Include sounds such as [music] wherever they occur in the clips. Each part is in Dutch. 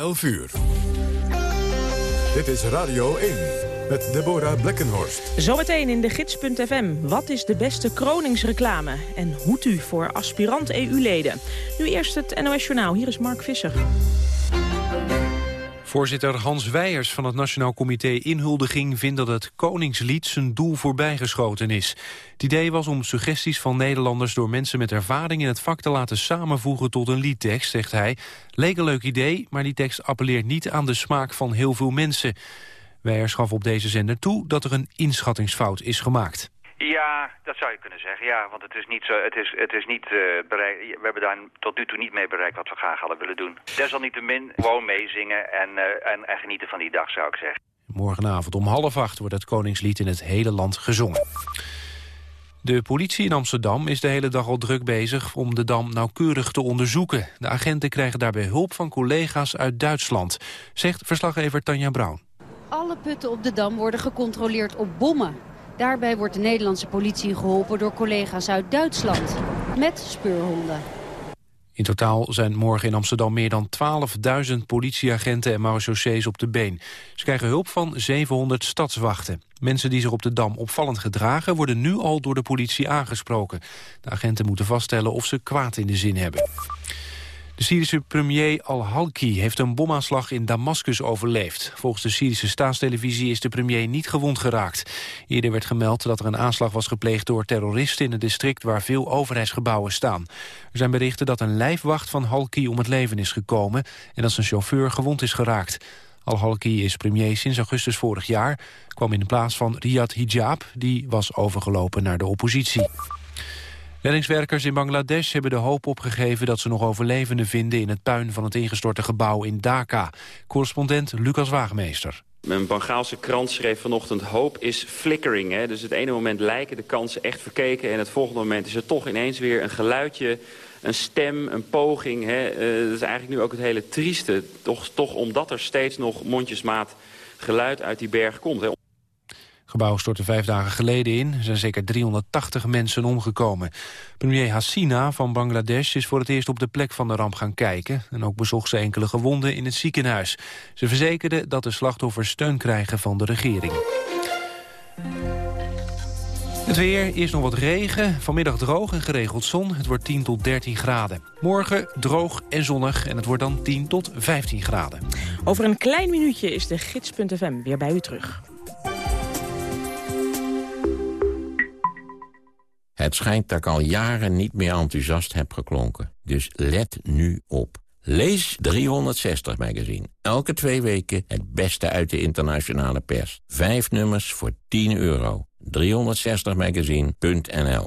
11 uur. Dit is Radio 1 met Deborah Blekkenhorst. Zometeen in de gids.fm. Wat is de beste kroningsreclame? En hoed u voor aspirant EU-leden? Nu eerst het NOS Journaal. Hier is Mark Visser. Voorzitter Hans Weijers van het Nationaal Comité Inhuldiging vindt dat het Koningslied zijn doel voorbijgeschoten is. Het idee was om suggesties van Nederlanders door mensen met ervaring in het vak te laten samenvoegen tot een liedtekst, zegt hij. Leek een leuk idee, maar die tekst appelleert niet aan de smaak van heel veel mensen. Weijers gaf op deze zender toe dat er een inschattingsfout is gemaakt. Ja, dat zou je kunnen zeggen, ja. Want het is niet zo, het is, het is niet uh, bereik, we hebben daar tot nu toe niet mee bereikt wat we graag hadden willen doen. Desalniettemin gewoon meezingen en, uh, en, en genieten van die dag, zou ik zeggen. Morgenavond om half acht wordt het Koningslied in het hele land gezongen. De politie in Amsterdam is de hele dag al druk bezig om de dam nauwkeurig te onderzoeken. De agenten krijgen daarbij hulp van collega's uit Duitsland, zegt verslaggever Tanja Brown. Alle putten op de dam worden gecontroleerd op bommen. Daarbij wordt de Nederlandse politie geholpen door collega's uit Duitsland. Met speurhonden. In totaal zijn morgen in Amsterdam meer dan 12.000 politieagenten en marechaussees op de been. Ze krijgen hulp van 700 stadswachten. Mensen die zich op de Dam opvallend gedragen worden nu al door de politie aangesproken. De agenten moeten vaststellen of ze kwaad in de zin hebben. De Syrische premier al-Halki heeft een bomaanslag in Damascus overleefd. Volgens de Syrische staatstelevisie is de premier niet gewond geraakt. Eerder werd gemeld dat er een aanslag was gepleegd door terroristen in het district waar veel overheidsgebouwen staan. Er zijn berichten dat een lijfwacht van Halki om het leven is gekomen en dat zijn chauffeur gewond is geraakt. Al-Halki is premier sinds augustus vorig jaar, kwam in de plaats van Riyad Hijab, die was overgelopen naar de oppositie. Reddingswerkers in Bangladesh hebben de hoop opgegeven dat ze nog overlevenden vinden in het puin van het ingestorte gebouw in Dhaka. Correspondent Lucas Waagmeester. Een Bengaalse krant schreef vanochtend... hoop is flickering. Hè? Dus het ene moment lijken de kansen echt verkeken... en het volgende moment is er toch ineens weer een geluidje... een stem, een poging. Hè? Uh, dat is eigenlijk nu ook het hele trieste. Toch, toch omdat er steeds nog mondjesmaat geluid uit die berg komt. Gebouw stortte vijf dagen geleden in. Er zijn zeker 380 mensen omgekomen. Premier Hassina van Bangladesh is voor het eerst op de plek van de ramp gaan kijken. En ook bezocht ze enkele gewonden in het ziekenhuis. Ze verzekerde dat de slachtoffers steun krijgen van de regering. Het weer, eerst nog wat regen, vanmiddag droog en geregeld zon. Het wordt 10 tot 13 graden. Morgen droog en zonnig en het wordt dan 10 tot 15 graden. Over een klein minuutje is de gids.fm weer bij u terug. Het schijnt dat ik al jaren niet meer enthousiast heb geklonken. Dus let nu op. Lees 360 magazine. Elke twee weken het beste uit de internationale pers. Vijf nummers voor 10 euro. 360magazine.nl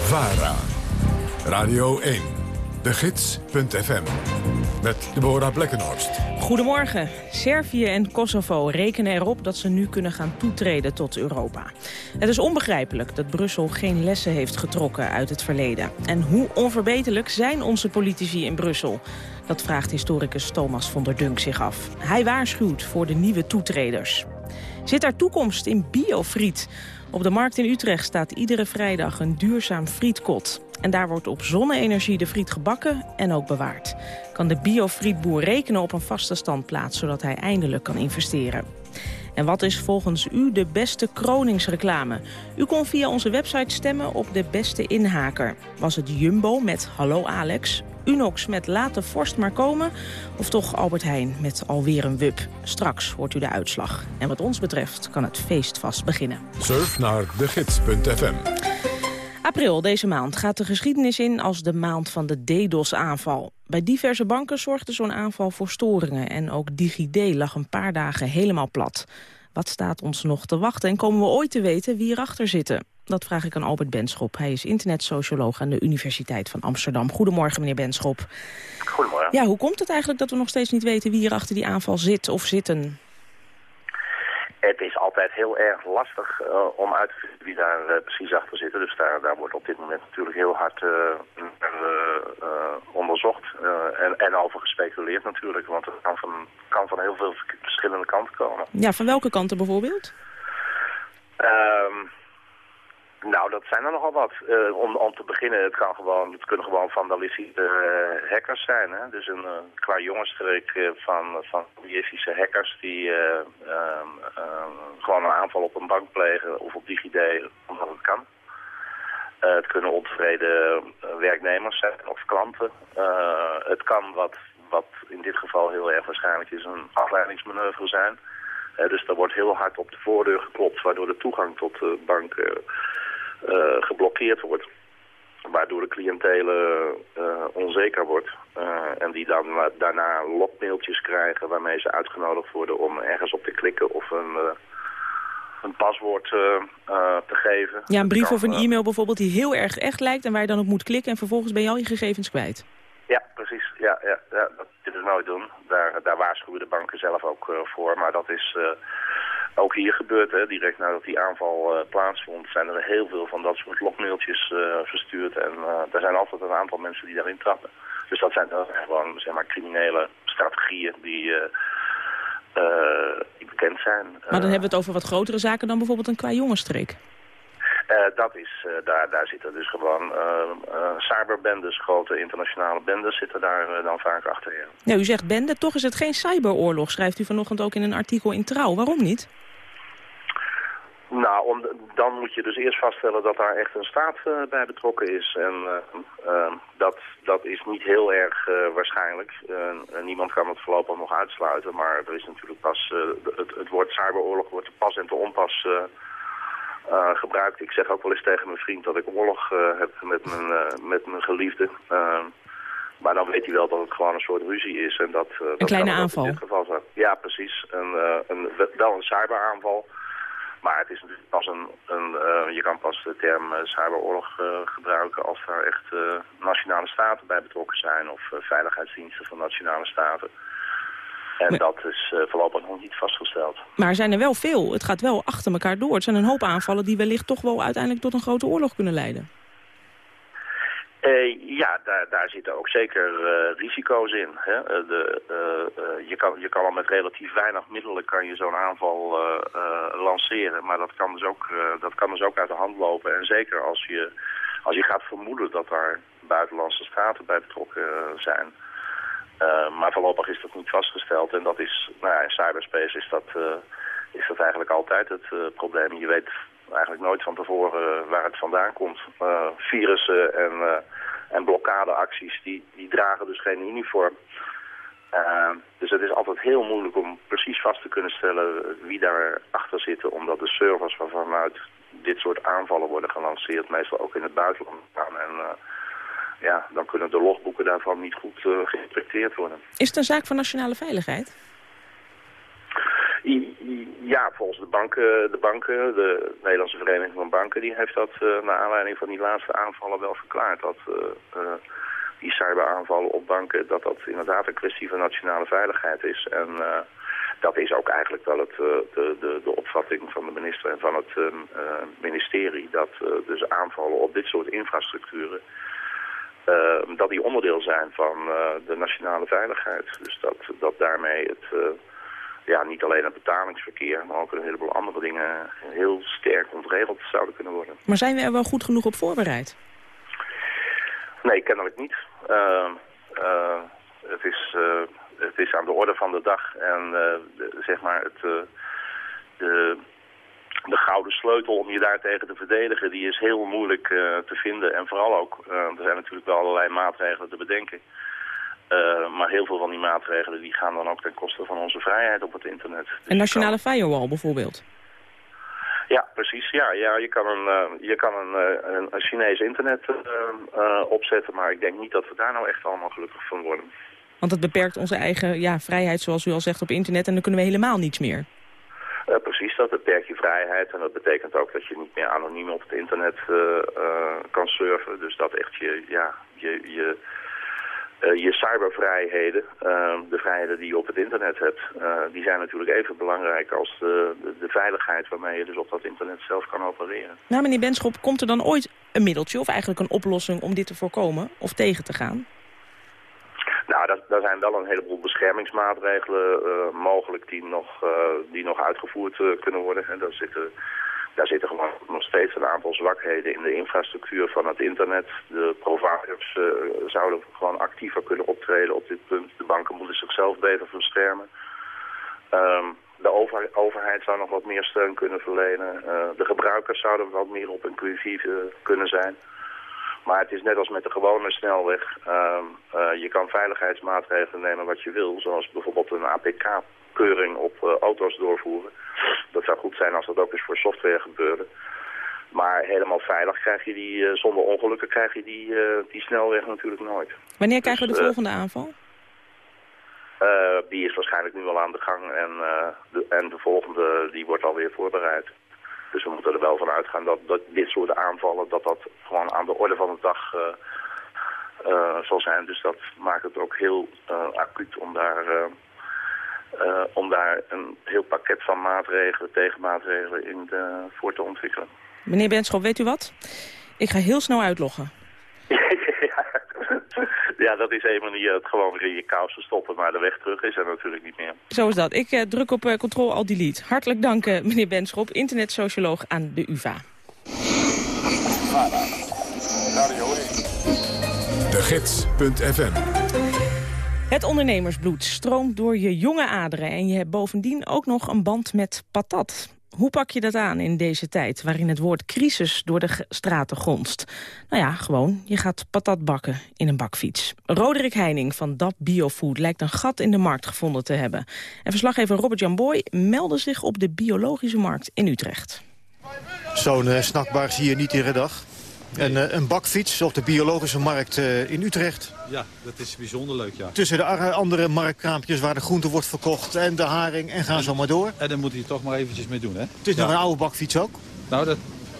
VARA. Radio 1. De Gids.fm. Met Deborah Blekkenhorst. Goedemorgen. Servië en Kosovo rekenen erop dat ze nu kunnen gaan toetreden tot Europa. Het is onbegrijpelijk dat Brussel geen lessen heeft getrokken uit het verleden. En hoe onverbeterlijk zijn onze politici in Brussel? Dat vraagt historicus Thomas von der Dunk zich af. Hij waarschuwt voor de nieuwe toetreders. Zit er toekomst in biofriet? Op de markt in Utrecht staat iedere vrijdag een duurzaam frietkot. En daar wordt op zonne-energie de friet gebakken en ook bewaard. Kan de biofrietboer rekenen op een vaste standplaats... zodat hij eindelijk kan investeren. En wat is volgens u de beste kroningsreclame? U kon via onze website stemmen op de beste inhaker. Was het Jumbo met Hallo Alex, Unox met Laat de vorst maar komen... of toch Albert Heijn met alweer een wup? Straks hoort u de uitslag. En wat ons betreft kan het feest vast beginnen. Surf naar degids.fm. April deze maand gaat de geschiedenis in als de maand van de DDoS-aanval. Bij diverse banken zorgde zo'n aanval voor storingen... en ook DigiD lag een paar dagen helemaal plat. Wat staat ons nog te wachten en komen we ooit te weten wie erachter zitten? Dat vraag ik aan Albert Benschop. Hij is internetsocioloog aan de Universiteit van Amsterdam. Goedemorgen, meneer Benschop. Goedemorgen. Ja, hoe komt het eigenlijk dat we nog steeds niet weten wie hier achter die aanval zit of zitten? Het is altijd heel erg lastig uh, om uit te vinden wie daar uh, precies achter zit. Dus daar, daar wordt op dit moment natuurlijk heel hard uh, onderzocht en, en over gespeculeerd natuurlijk. Want het kan van, kan van heel veel verschillende kanten komen. Ja, van welke kanten bijvoorbeeld? Um, nou, dat zijn er nogal wat. Uh, om, om te beginnen, het, kan gewoon, het kunnen gewoon vandalistische uh, hackers zijn. Hè? Dus een uh, qua jongensstreek van, van vandalistische hackers die ehm, gewoon een aanval op een bank plegen of op DigiD, omdat het kan. het kunnen ontevreden werknemers zijn of klanten. het kan, wat, wat in dit geval heel erg waarschijnlijk is, een afleidingsmanoeuvre zijn. dus er wordt heel hard op de voordeur geklopt, waardoor de toegang tot de bank geblokkeerd wordt. Waardoor de cliëntele uh, onzeker wordt. Uh, en die dan daarna lokmailtjes krijgen waarmee ze uitgenodigd worden om ergens op te klikken of een, een paswoord te geven. Ja, een brief of een e-mail bijvoorbeeld die heel erg echt lijkt en waar je dan op moet klikken en vervolgens ben je al je gegevens kwijt. Ja, precies. Ja, ja, ja dat moet je dus nooit doen. Daar, daar waarschuwen de banken zelf ook voor. Maar dat is ook hier gebeurt, hè, direct nadat die aanval uh, plaatsvond, zijn er heel veel van dat soort logmailtjes uh, verstuurd. En uh, er zijn altijd een aantal mensen die daarin trappen. Dus dat zijn gewoon zeg maar, criminele strategieën die, die bekend zijn. Maar dan hebben we het over wat grotere zaken dan bijvoorbeeld een qua jongenstreek. dat is, daar, daar zitten dus gewoon cyberbendes, grote internationale bendes zitten daar dan vaak achter. Ja. ja, u zegt bende, toch is het geen cyberoorlog, schrijft u vanochtend ook in een artikel in Trouw. Waarom niet? Nou, om, dan moet je dus eerst vaststellen dat daar echt een staat uh, bij betrokken is. En uh, uh, dat, dat is niet heel erg waarschijnlijk. niemand kan het voorlopig nog uitsluiten. Maar er is natuurlijk pas, het, het woord cyberoorlog wordt te pas en te onpas gebruikt. Ik zeg ook wel eens tegen mijn vriend dat ik oorlog heb met mijn, met mijn geliefde. maar dan weet hij wel dat het gewoon een soort ruzie is. En dat, een dat kleine aanval. In dit geval zijn. Ja, precies. Een, een, wel een cyberaanval. Maar het is natuurlijk pas een, een uh, je kan pas de term uh, cyberoorlog uh, gebruiken als daar echt nationale staten bij betrokken zijn of veiligheidsdiensten van nationale staten. En dat is voorlopig nog niet vastgesteld. Maar er zijn er wel veel. Het gaat wel achter elkaar door. Het zijn een hoop aanvallen die wellicht toch wel uiteindelijk tot een grote oorlog kunnen leiden. Uh, ja, daar, daar zitten ook zeker uh, risico's in. Hè? De, je, kan, je kan al met relatief weinig middelen kan je zo'n aanval lanceren. Maar dat kan, dus ook, dat kan dus ook uit de hand lopen. En zeker als je, als je gaat vermoeden dat daar buitenlandse staten bij betrokken zijn. maar voorlopig is dat niet vastgesteld. En dat is, nou ja, in cyberspace is dat, is dat eigenlijk altijd het probleem. Je weet eigenlijk nooit van tevoren waar het vandaan komt. virussen en en blokkadeacties, die, die dragen dus geen uniform. Uh, dus het is altijd heel moeilijk om precies vast te kunnen stellen wie daar achter zit. Omdat de servers waarvanuit dit soort aanvallen worden gelanceerd meestal ook in het buitenland gaan. En uh, ja, dan kunnen de logboeken daarvan niet goed uh, worden. Is het een zaak van nationale veiligheid? Ja, volgens de banken, de banken, de Nederlandse Vereniging van Banken, die heeft dat uh, naar aanleiding van die laatste aanvallen wel verklaard. Dat uh, uh, die cyberaanvallen op banken, dat dat inderdaad een kwestie van nationale veiligheid is. En dat is ook eigenlijk wel het, de, de, de opvatting van de minister en van het ministerie. Dat dus aanvallen op dit soort infrastructuren, dat die onderdeel zijn van de nationale veiligheid. Dus dat, dat daarmee het ja, niet alleen het betalingsverkeer, maar ook een heleboel andere dingen heel sterk ontregeld zouden kunnen worden. Maar zijn we er wel goed genoeg op voorbereid? Nee, kennelijk niet. Uh, uh, het, is, uh, het is aan de orde van de dag en de, zeg maar het, de, de gouden sleutel om je daartegen te verdedigen, die is heel moeilijk te vinden. En vooral ook, er zijn natuurlijk wel allerlei maatregelen te bedenken. Uh, maar heel veel van die maatregelen die gaan dan ook ten koste van onze vrijheid op het internet. Dus een nationale kan... firewall bijvoorbeeld? Ja, precies. Ja, ja je kan een, uh, je kan een, uh, een, een Chinees internet opzetten, maar ik denk niet dat we daar nou echt allemaal gelukkig van worden. Want het beperkt onze eigen ja, vrijheid, zoals u al zegt, op internet en dan kunnen we helemaal niets meer. Uh, precies, dat beperkt je vrijheid en dat betekent ook dat je niet meer anoniem op het internet uh, uh, kan surfen. Dus dat echt je, ja, je, je, je cybervrijheden, de vrijheden die je op het internet hebt, die zijn natuurlijk even belangrijk als de, de, de, veiligheid waarmee je dus op dat internet zelf kan opereren. Nou meneer Benschop, komt er dan ooit een middeltje of eigenlijk een oplossing om dit te voorkomen of tegen te gaan? Nou, dat, daar zijn wel een heleboel beschermingsmaatregelen mogelijk die nog, die nog uitgevoerd kunnen worden. En daar zitten, daar zitten gewoon nog steeds een aantal zwakheden in de infrastructuur van het internet. De providers zouden gewoon actiever kunnen optreden op dit punt. De banken moeten zichzelf beter beschermen. Um, de over, overheid zou nog wat meer steun kunnen verlenen. de gebruikers zouden wat meer op hun privé kunnen zijn. Maar het is net als met de gewone snelweg. Uh, uh, je kan veiligheidsmaatregelen nemen wat je wil. Zoals bijvoorbeeld een APK-keuring op uh, auto's doorvoeren. Dat zou goed zijn als dat ook eens voor software gebeurde. Maar helemaal veilig krijg je die, eh, zonder ongelukken krijg je die, die snelweg natuurlijk nooit. Wanneer krijgen we de volgende aanval? die is waarschijnlijk nu al aan de gang en, de, en de volgende die wordt alweer voorbereid. Dus we moeten er wel van uitgaan dat, dat dit soort aanvallen, dat dat gewoon aan de orde van de dag uh, zal zijn. Dus dat maakt het ook heel acuut om daar, om daar een heel pakket van maatregelen, tegenmaatregelen in voor te ontwikkelen. Meneer Benschop, weet u wat? Ik ga heel snel uitloggen. [laughs] ja, dat is een manier het gewoon weer in je kousen stoppen. Maar de weg terug is er natuurlijk niet meer. Zo is dat. Ik uh, druk op uh, Ctrl Alt Delete. Hartelijk dank, uh, meneer Benschop, internetsocioloog aan de UvA. De Gids.fm het ondernemersbloed stroomt door je jonge aderen... en je hebt bovendien ook nog een band met patat. Hoe pak je dat aan in deze tijd waarin het woord crisis door de straten gonst? Nou ja, gewoon, je gaat patat bakken in een bakfiets. Roderick Heining van DAP Biofood lijkt een gat in de markt gevonden te hebben. En verslaggever Robert-Jan Boy meldde zich op de biologische markt in Utrecht. Zo'n uh, snackbar zie je niet iedere dag. En uh, een bakfiets op de biologische markt uh, in Utrecht. Ja, dat is bijzonder leuk, ja. Tussen de andere marktkraampjes waar de groente wordt verkocht en de haring en gaan en, zo maar door. En daar moet je toch maar eventjes mee doen, hè? Het is ja. nog een oude bakfiets ook. Nou, dat...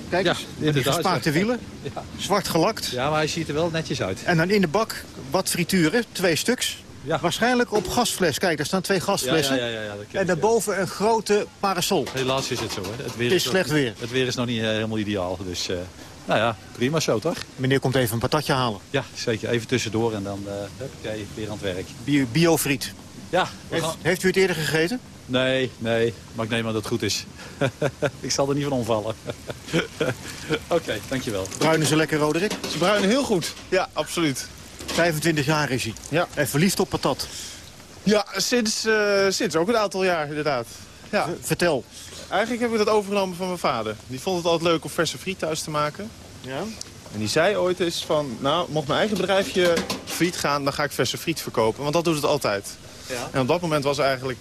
Kijk ja, eens, met die gespaakte wielen. [laughs] Ja. Zwart gelakt. Ja, maar hij ziet er wel netjes uit. En dan in de bak wat frituren, twee stuks. Ja. Waarschijnlijk op gasfles. Kijk, daar staan twee gasflessen. Ja, ja, ja, ja, ja en daarboven een grote parasol. Helaas is het zo. Hè. Het, weer het is, slecht weer. Het weer is nog niet uh, helemaal ideaal. Dus uh, nou ja, prima zo toch? Meneer komt even een patatje halen. Ja, zeker. Even tussendoor en dan uh, huppakee, weer aan het werk. Bio, biofriet. Ja. Heeft, gaan... heeft, u het eerder gegeten? Nee, nee. Maar ik neem aan dat het goed is. [laughs] ik zal er niet van omvallen. [laughs] Oké, okay, dankjewel. Bruinen ze lekker, Roderick? Ze bruinen heel goed. Ja, absoluut. 25 jaar is hij. Ja. En verliefd op patat. Ja, sinds, uh, sinds ook een aantal jaar inderdaad. Ja. Vertel. Eigenlijk heb ik dat overgenomen van mijn vader. Die vond het altijd leuk om verse friet thuis te maken. Ja. En die zei ooit eens van, nou, mocht mijn eigen bedrijfje friet gaan, dan ga ik verse friet verkopen. Want dat doet het altijd. Ja. En op dat moment was eigenlijk,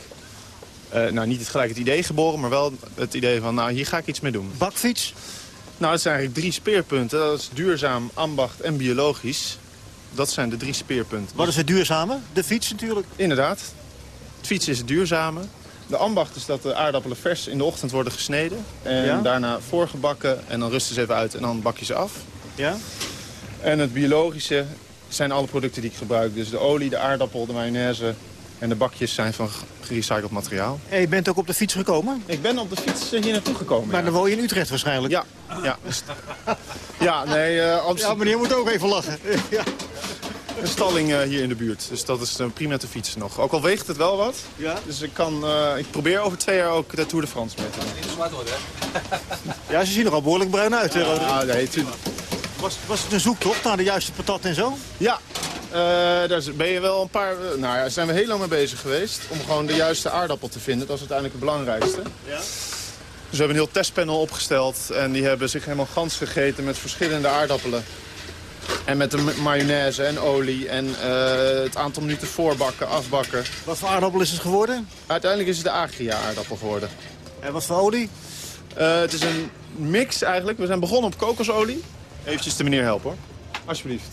uh, nou niet het gelijk het idee geboren, maar wel het idee van, nou hier ga ik iets mee doen. Bakfiets? Nou, het zijn eigenlijk drie speerpunten. Dat is duurzaam, ambacht en biologisch. Dat zijn de drie speerpunten. Wat is het duurzame? De fiets natuurlijk. Inderdaad. Het fietsen is het duurzame. De ambacht is dat de aardappelen vers in de ochtend worden gesneden. En ja? daarna voorgebakken en dan rusten ze even uit en dan bak je ze af. Ja? En het biologische zijn alle producten die ik gebruik. Dus de olie, de aardappel, de mayonaise en de bakjes zijn van gerecycled materiaal. En je bent ook op de fiets gekomen? Ik ben op de fiets hier naartoe gekomen, Maar ja. dan woon je in Utrecht waarschijnlijk? Ja, ja. ja nee, uh, Amsterdam... Ja, meneer moet ook even lachen. [laughs] ja. Een stalling uh, hier in de buurt, dus dat is uh, prima te fietsen nog. Ook al weegt het wel wat, ja? dus ik, kan, uh, ik probeer over twee jaar ook de Tour de France mee te doen. Niet zwart worden, hè? ja, ze zien er al behoorlijk bruin uit, hè, Ja, nee, tuurlijk. Was, was het een zoektocht naar de juiste patat en zo? Ja, uh, daar ben je wel een paar... nou ja, zijn we heel lang mee bezig geweest. Om gewoon de juiste aardappel te vinden. Dat is uiteindelijk het belangrijkste. Ja. Dus we hebben een heel testpanel opgesteld. En die hebben zich helemaal gans gegeten met verschillende aardappelen. En met de mayonaise en olie en uh, het aantal minuten voorbakken, afbakken. Wat voor aardappel is het geworden? Uiteindelijk is het de Agria aardappel geworden. En wat voor olie? Uh, het is een mix eigenlijk. We zijn begonnen op kokosolie. Eventjes de meneer helpen hoor. Alsjeblieft.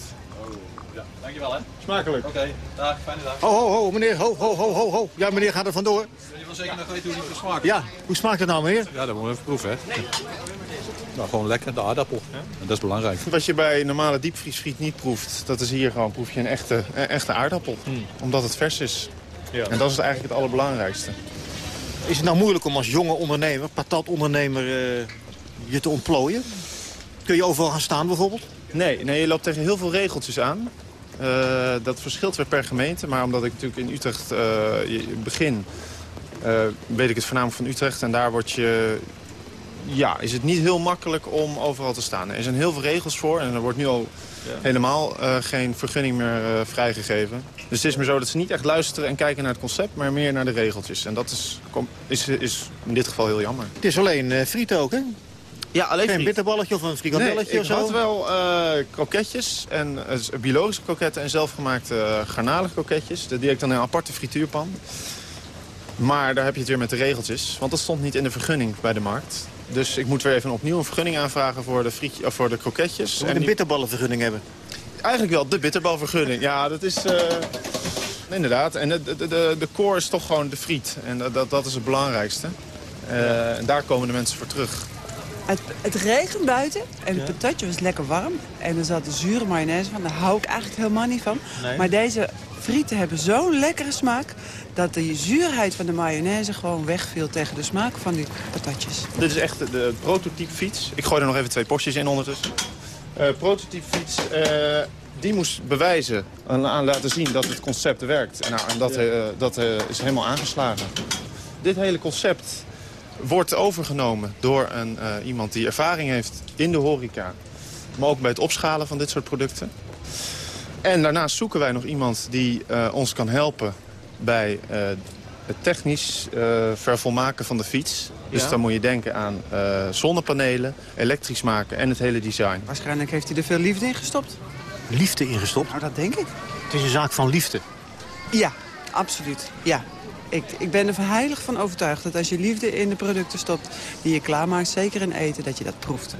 Ja, dankjewel hè. Smakelijk. Oké, dag, fijne dag. Ho, ho, ho, meneer, ho, ho, ho, ho, ho. Ja, meneer gaat er vandoor. Je wil zeker nog weten hoe die smaakt. Ja, hoe smaakt het nou, meneer? Ja, dat moeten we even proeven hè. Nou, gewoon lekker, de aardappel. En dat is belangrijk. Wat je bij normale diepvriesfriet niet proeft, dat is hier gewoon proef je een echte, een echte aardappel. Omdat het vers is. Ja. En dat is eigenlijk het allerbelangrijkste. Is het nou moeilijk om als jonge ondernemer, patatondernemer, eh, je te ontplooien? Kun je overal gaan staan bijvoorbeeld? Nee, nee je loopt tegen heel veel regeltjes aan. Eh, dat verschilt weer per gemeente. Maar omdat ik natuurlijk in Utrecht eh, je- begin, eh, weet ik het voornamelijk van Utrecht. En daar word je, ja, is het niet heel makkelijk om overal te staan. Er zijn heel veel regels voor en er wordt nu al helemaal eh, geen vergunning meer eh, vrijgegeven. Dus het is meer zo dat ze niet echt luisteren en kijken naar het concept, maar meer naar de regeltjes. En dat is, kom- is, is in dit geval heel jammer. Het is alleen eh friet ook, hè? Ja, alleen Geen friet. bitterballetje of een frikandelletje nee, of ik zo? had wel eh, kroketjes, en, eh, biologische kroketten en zelfgemaakte uh, garnalige kroketjes. Die heb ik dan in een aparte frituurpan. Maar daar heb je het weer met de regeltjes, want dat stond niet in de vergunning bij de markt. Dus ik moet weer even opnieuw een vergunning aanvragen voor de, frietje, of voor de kroketjes. Je moet En een bitterballenvergunning hebben. Eigenlijk wel de bitterbalvergunning. Ja, dat is... eh, inderdaad. En de, de, de, de core is toch gewoon de friet. En dat, dat, dat is het belangrijkste. Eh, En daar komen de mensen voor terug. Het, het regent buiten en het patatje was lekker warm. En er zat een zure mayonaise van, daar hou ik eigenlijk helemaal niet van. Nee. Maar deze frieten hebben zo'n lekkere smaak... dat de zuurheid van de mayonaise gewoon wegviel tegen de smaak van die patatjes. Dit is echt de, de prototype fiets. Ik gooi er nog even twee postjes in ondertussen. Eh prototype fiets, eh, die moest bewijzen en aan laten zien dat het concept werkt. En, nou, en dat, eh, dat is helemaal aangeslagen. Dit hele concept wordt overgenomen door een, eh, iemand die ervaring heeft in de horeca. Maar ook bij het opschalen van dit soort producten. En daarnaast zoeken wij nog iemand die eh, ons kan helpen bij eh, het technisch eh, vervolmaken van de fiets. Dus Ja. dan moet je denken aan eh, zonnepanelen, elektrisch maken en het hele design. Waarschijnlijk heeft hij er veel liefde in gestopt. Liefde ingestopt? Nou, dat denk ik. Het is een zaak van liefde. Ja, absoluut. Ja. Ik, ik ben er heilig van overtuigd dat als je liefde in de producten stopt... die je klaarmaakt, zeker in eten, dat je dat proeft.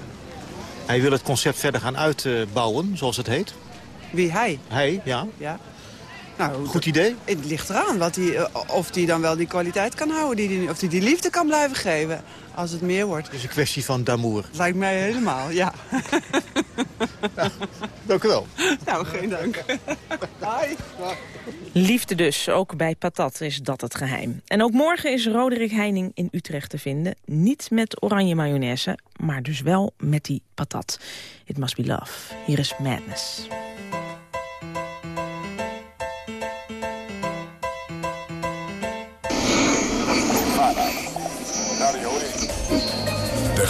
Hij wil het concept verder gaan uitbouwen, zoals het heet. Wie hij? Hij, ja. Ja. Nou, Goed idee. Het ligt eraan wat hij, eh, of hij dan wel die kwaliteit kan houden. Die, die- of hij die liefde kan blijven geven als het meer wordt. Het is een kwestie van d'amour. Lijkt mij helemaal, ja. Dank u wel. Nou, geen dank. Hoi. Liefde dus, ook bij patat is dat het geheim. En ook morgen is Roderick Heining in Utrecht te vinden. Niet met oranje mayonaise, maar dus wel met die patat. It must be love. Hier is Madness. De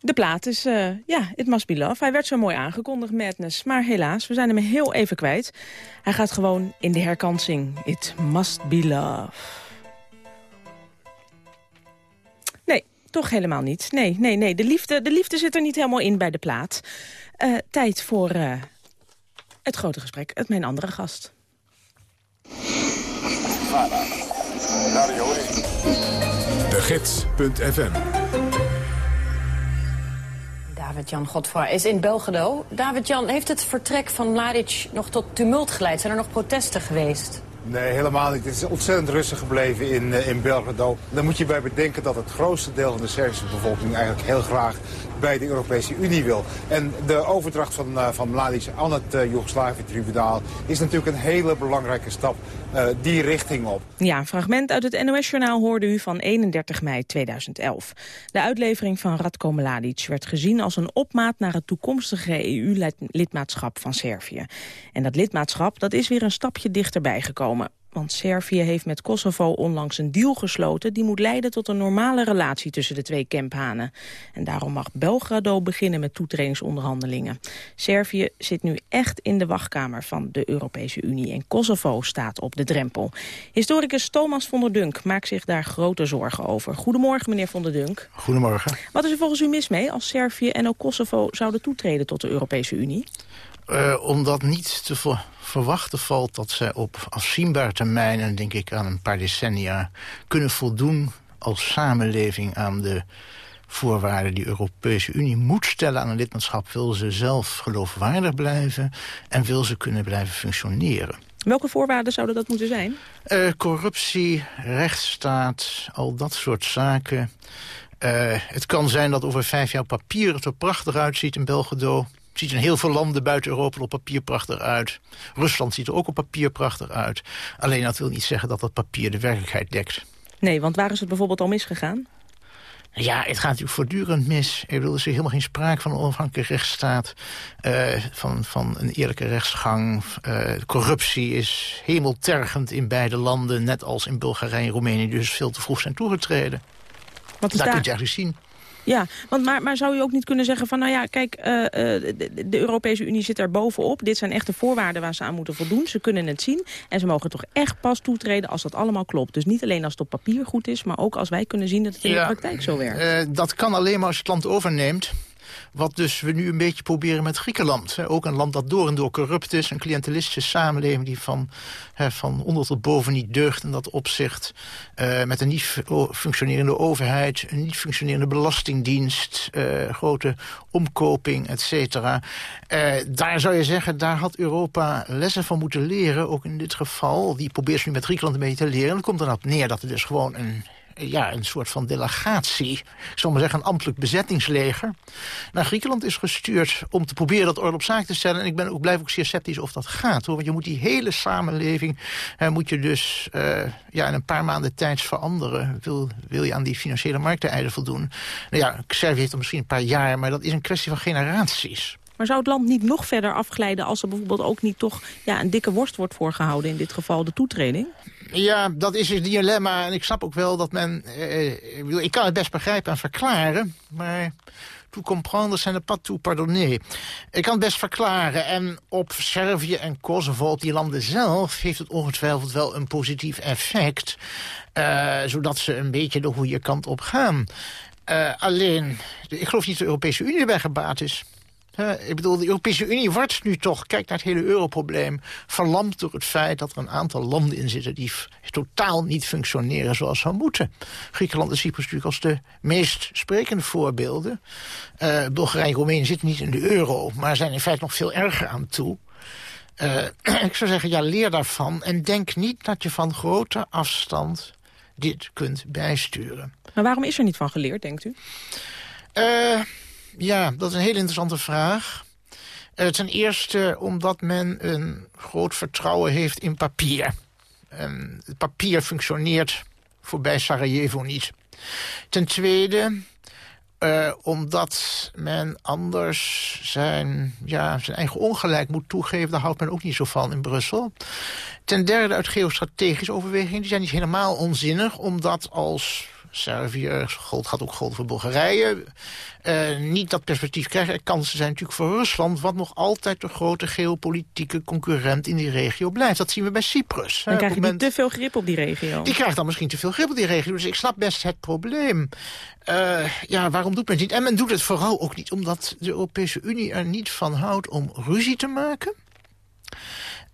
De plaat is, eh, ja, It Must Be Love. Hij werd zo mooi aangekondigd, Madness. Maar helaas, we zijn hem heel even kwijt. Hij gaat gewoon in de herkansing. It Must Be Love. Nee, toch helemaal niet. Nee, nee, nee. De liefde, de liefde zit er niet helemaal in bij de plaat. Eh, tijd voor eh, het grote gesprek met mijn andere gast. De Gids.fm David-Jan Godfra is in Belgrado. David-Jan, heeft het vertrek van Mladic nog tot tumult geleid? Zijn er nog protesten geweest? Nee, helemaal niet. Het is ontzettend rustig gebleven in, eh, in Belgrado. Dan moet je bij bedenken dat het grootste deel van de Servische bevolking eigenlijk heel graag bij de Europese Unie wil. En de overdracht van, eh, van Mladic aan het uh, Joegoslavië-tribunaal is natuurlijk een hele belangrijke stap die richting op. Ja, een fragment uit het NOS-journaal hoorde u van 31 mei 2011. De uitlevering van Radko Mladic werd gezien als een opmaat naar het toekomstige EU-lidmaatschap van Servië. En dat lidmaatschap dat is weer een stapje dichterbij gekomen. Want Servië heeft met Kosovo onlangs een deal gesloten... die moet leiden tot een normale relatie tussen de twee kemphanen. En daarom mag Belgrado beginnen met toetredingsonderhandelingen. Servië zit nu echt in de wachtkamer van de Europese Unie... en Kosovo staat op de drempel. Historicus Thomas von der Dunk maakt zich daar grote zorgen over. Goedemorgen, meneer von der Dunk. Goedemorgen. Wat is er volgens u mis mee als Servië en ook Kosovo zouden toetreden tot de Europese Unie? Uh, omdat niet te ver verwachten valt dat zij op afzienbare termijn... en denk ik aan een paar decennia kunnen voldoen als samenleving aan de voorwaarden die de Europese Unie moet stellen aan een lidmaatschap... wil ze zelf geloofwaardig blijven en wil ze kunnen blijven functioneren. Welke voorwaarden zouden dat moeten zijn? Uh, corruptie, rechtsstaat, al dat soort zaken. Uh, het kan zijn dat over vijf jaar papier het er prachtig uitziet in Belgedo. Het ziet in heel veel landen buiten Europa op papier prachtig uit. Rusland ziet er ook op papier prachtig uit. Alleen dat wil niet zeggen dat dat papier de werkelijkheid dekt. Nee, want waar is het bijvoorbeeld al misgegaan? Ja, het gaat natuurlijk voortdurend mis. Ik bedoel, er is helemaal geen sprake van een onafhankelijke rechtsstaat. Uh, van, van een eerlijke rechtsgang. Uh, corruptie is hemeltergend in beide landen. Net als in Bulgarije en Roemenië dus veel te vroeg zijn toegetreden. Wat is daar, daar kun je eigenlijk zien. Ja, want maar, maar zou je ook niet kunnen zeggen van... nou ja, kijk, uh, de, de, Europese Unie zit er bovenop. Dit zijn echt de voorwaarden waar ze aan moeten voldoen. Ze kunnen het zien en ze mogen toch echt pas toetreden als dat allemaal klopt. Dus niet alleen als het op papier goed is... maar ook als wij kunnen zien dat het in ja, de praktijk zo werkt. Uh, dat kan alleen maar als je het land overneemt. Wat dus we nu een beetje proberen met Griekenland. Ook een land dat door en door corrupt is. Een cliëntelistische samenleving die van, van onder tot boven niet deugt in dat opzicht. Uh, met een niet functionerende overheid, een niet functionerende belastingdienst, uh, grote omkoping, et cetera. Uh, daar zou je zeggen, daar had Europa lessen van moeten leren. Ook in dit geval. Die probeert nu met Griekenland een beetje te leren. En dan komt er op neer dat er dus gewoon een ja, een soort van delegatie, ik zeggen een ambtelijk bezettingsleger, naar Griekenland is gestuurd om te proberen dat orde op zaak te stellen. En ik ben ook, blijf ook zeer sceptisch of dat gaat. Hoor. Want je moet die hele samenleving, hè, moet je dus uh, ja, in een paar maanden tijd veranderen. Wil, wil je aan die financiële markteisen voldoen? Nou ja, Servië heeft er misschien een paar jaar, maar dat is een kwestie van generaties. Maar zou het land niet nog verder afglijden als er bijvoorbeeld ook niet toch ja, een dikke worst wordt voorgehouden, in dit geval de toetreding? Ja, dat is het dilemma. En ik snap ook wel dat men... Eh, ik kan het best begrijpen en verklaren, maar... Tout comprendre, zijn de pas tout pardonner. Ik kan het best verklaren. En op Servië en Kosovo, op die landen zelf... heeft het ongetwijfeld wel een positief effect. Uh, zodat ze een beetje de goede kant op gaan. Uh, alleen, ik geloof niet dat de Europese Unie erbij gebaat is. Ik bedoel, de Europese Unie wordt nu toch, kijk naar het hele europrobleem... verlamd door het feit dat er een aantal landen in zitten... die totaal niet functioneren zoals ze moeten. Griekenland en Cyprus natuurlijk als de meest sprekende voorbeelden. Uh, Bulgarije en Roemenië zitten niet in de euro... maar zijn in feite nog veel erger aan toe. Uh, [clears throat] ik zou zeggen, ja, leer daarvan en denk niet dat je van grote afstand dit kunt bijsturen. Maar waarom is er niet van geleerd, denkt u? Uh, ja, dat is een hele interessante vraag. Uh, ten eerste omdat men een groot vertrouwen heeft in papier. Um, het papier functioneert voorbij Sarajevo niet. Ten tweede uh, omdat men anders zijn, ja, zijn eigen ongelijk moet toegeven. Daar houdt men ook niet zo van in Brussel. Ten derde uit geostrategische overwegingen. Die zijn niet helemaal onzinnig, omdat als Servië, gold, gaat ook golden voor Bulgarije. Uh, niet dat perspectief krijgen. Er kansen zijn natuurlijk voor Rusland... wat nog altijd de grote geopolitieke concurrent in die regio blijft. Dat zien we bij Cyprus. Dan krijg je te veel grip op die regio. Die krijgt dan misschien te veel grip op die regio. Dus ik snap best het probleem. Uh, ja, waarom doet men het niet? En men doet het vooral ook niet omdat de Europese Unie er niet van houdt... om ruzie te maken.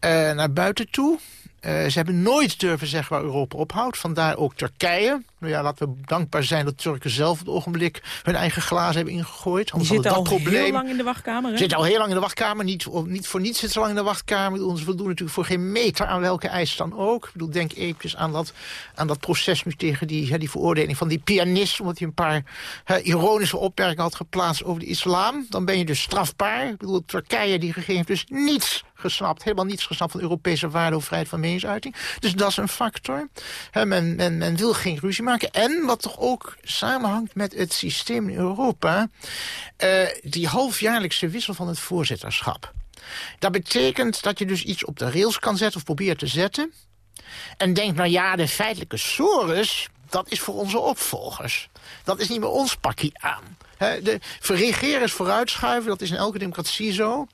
Uh, naar buiten toe. Uh, ze hebben nooit durven zeggen waar Europa ophoudt. Vandaar ook Turkije. Nou ja, laten we dankbaar zijn dat Turken zelf op het ogenblik hun eigen glazen hebben ingegooid. Die zitten al probleem... heel lang in de wachtkamer, hè? Zitten al heel lang in de wachtkamer. Niet, niet voor niets zitten ze lang in de wachtkamer. Ze voldoen natuurlijk voor geen meter aan welke eis dan ook. Ik bedoel, denk eventjes aan dat, aan dat proces nu tegen die, hè, die veroordeling van die pianist... omdat hij een paar hè, ironische opmerkingen had geplaatst over de islam. Dan ben je dus strafbaar. Ik bedoel, Turkije die regering heeft dus niets gesnapt. Helemaal niets gesnapt van Europese waarde of vrijheid van meningsuiting. Dus dat is een factor. He, men, men, men wil geen ruzie En wat toch ook samenhangt met het systeem in Europa... Uh, die halfjaarlijkse wissel van het voorzitterschap. Dat betekent dat je dus iets op de rails kan zetten of probeert te zetten... en denkt, nou ja, de feitelijke sores, dat is voor onze opvolgers. Dat is niet meer ons pakje aan. De, regeren is vooruitschuiven, dat is in elke democratie zo.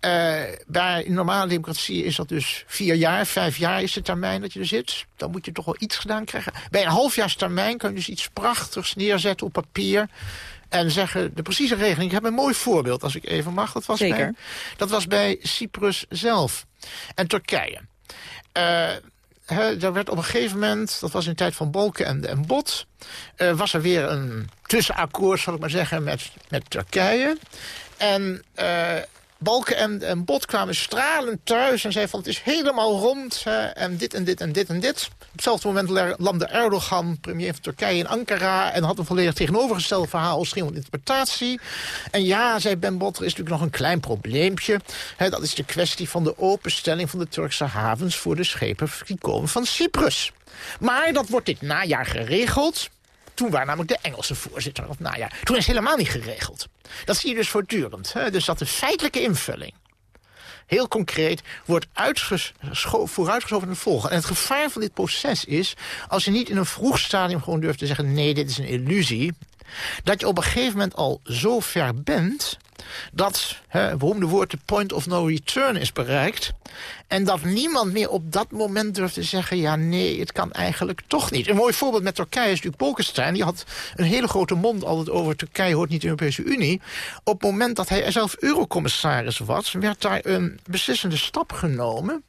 Uh, bij een normale democratie is dat dus vier jaar, vijf jaar is de termijn dat je er zit. Dan moet je toch wel iets gedaan krijgen. Bij een halfjaarstermijn kun je dus iets prachtigs neerzetten op papier. En zeggen de precieze regeling. Ik heb een mooi voorbeeld, als ik even mag. Dat was, Zeker. Bij, dat was bij Cyprus zelf. En Turkije. Uh, daar werd op een gegeven moment, dat was in de tijd van Balken en, en Bot... Uh, was er weer een tussenakkoord, zal ik maar zeggen, met, met Turkije. En uh, Balken en, en Bot kwamen stralend thuis en zeiden van het is helemaal rond. En dit en dit en dit en dit. Op hetzelfde moment landde Erdogan, premier van Turkije, in Ankara... en had een volledig tegenovergesteld verhaal als ging interpretatie. En ja, zei Ben Bot, er is natuurlijk nog een klein probleempje. Hè, dat is de kwestie van de openstelling van de Turkse havens... voor de schepen die komen van Cyprus. Maar dat wordt dit najaar geregeld. Toen waren namelijk de Engelse voorzitter of najaar. Toen is helemaal niet geregeld. Dat zie je dus voortdurend. Hè? Dus dat de feitelijke invulling heel concreet, wordt vooruitgeschoven in het volgende. En het gevaar van dit proces is, als je niet in een vroeg stadium gewoon durft te zeggen... nee, dit is een illusie, dat je op een gegeven moment al zo ver bent dat, hè, beroemde woord, de point of no return is bereikt. En dat niemand meer op dat moment durft te zeggen... ja, nee, het kan eigenlijk toch niet. Een mooi voorbeeld met Turkije is natuurlijk Bolkestein. Die had een hele grote mond altijd over Turkije hoort niet in de Europese Unie. Op het moment dat hij zelf eurocommissaris was... werd daar een beslissende stap genomen...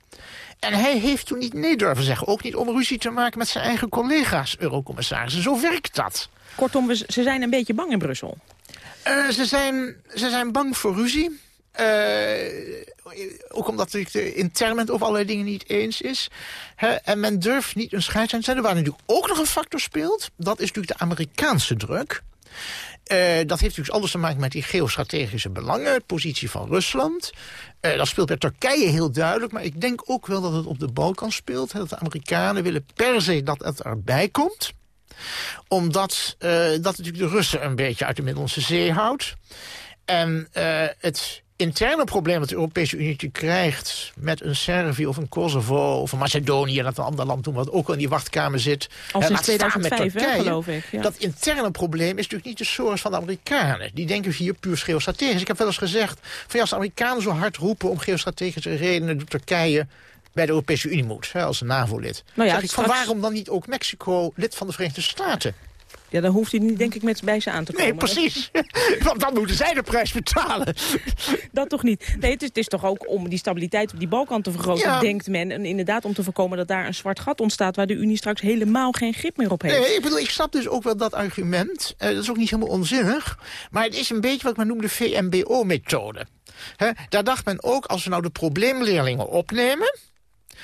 En hij heeft toen niet nee durven zeggen. Ook niet om ruzie te maken met zijn eigen collega's, eurocommissarissen. Zo werkt dat. Kortom, ze zijn een beetje bang in Brussel. Uh, ze, zijn, ze zijn bang voor ruzie. Uh, ook omdat de intern met over allerlei dingen niet eens is. en men durft niet een scheidsrechter te zijn. Waar natuurlijk ook nog een factor speelt. Dat is natuurlijk de Amerikaanse druk. Uh, dat heeft natuurlijk alles te maken met die geostrategische belangen. De positie van Rusland. Dat speelt bij Turkije heel duidelijk. Maar ik denk ook wel dat het op de Balkan speelt. Hè, dat de Amerikanen willen per se dat het erbij komt omdat uh, dat natuurlijk de Russen een beetje uit de Middellandse Zee houdt. En uh, het interne probleem dat de Europese Unie krijgt... met een Servië of een Kosovo of een Macedonië... dat een ander land doen wat ook al in die wachtkamer zit... Al sinds 2005, met Turkije, geloof ik. Ja. Dat interne probleem is natuurlijk niet de source van de Amerikanen. Die denken hier puur geostrategisch. Ik heb wel eens gezegd... Van ja, als de Amerikanen zo hard roepen om geostrategische redenen... doet Turkije bij de Europese Unie moet, hè, als een NAVO-lid. Nou ja, waarom dan niet ook Mexico lid van de Verenigde Staten? Ja, dan hoeft hij niet, denk ik, met bij ze aan te komen. Nee, precies. [laughs] Want dan moeten zij de prijs betalen. [laughs] dat toch niet. Nee, het is, het is toch ook om die stabiliteit op die Balkan te vergroten, denkt men. En inderdaad om te voorkomen dat daar een zwart gat ontstaat... waar de Unie straks helemaal geen grip meer op heeft. Nee, ik bedoel, ik snap dus ook wel dat argument. Uh, dat is ook niet helemaal onzinnig. Maar het is een beetje wat men noemt de VMBO-methode. Daar dacht men ook, als we nou de probleemleerlingen opnemen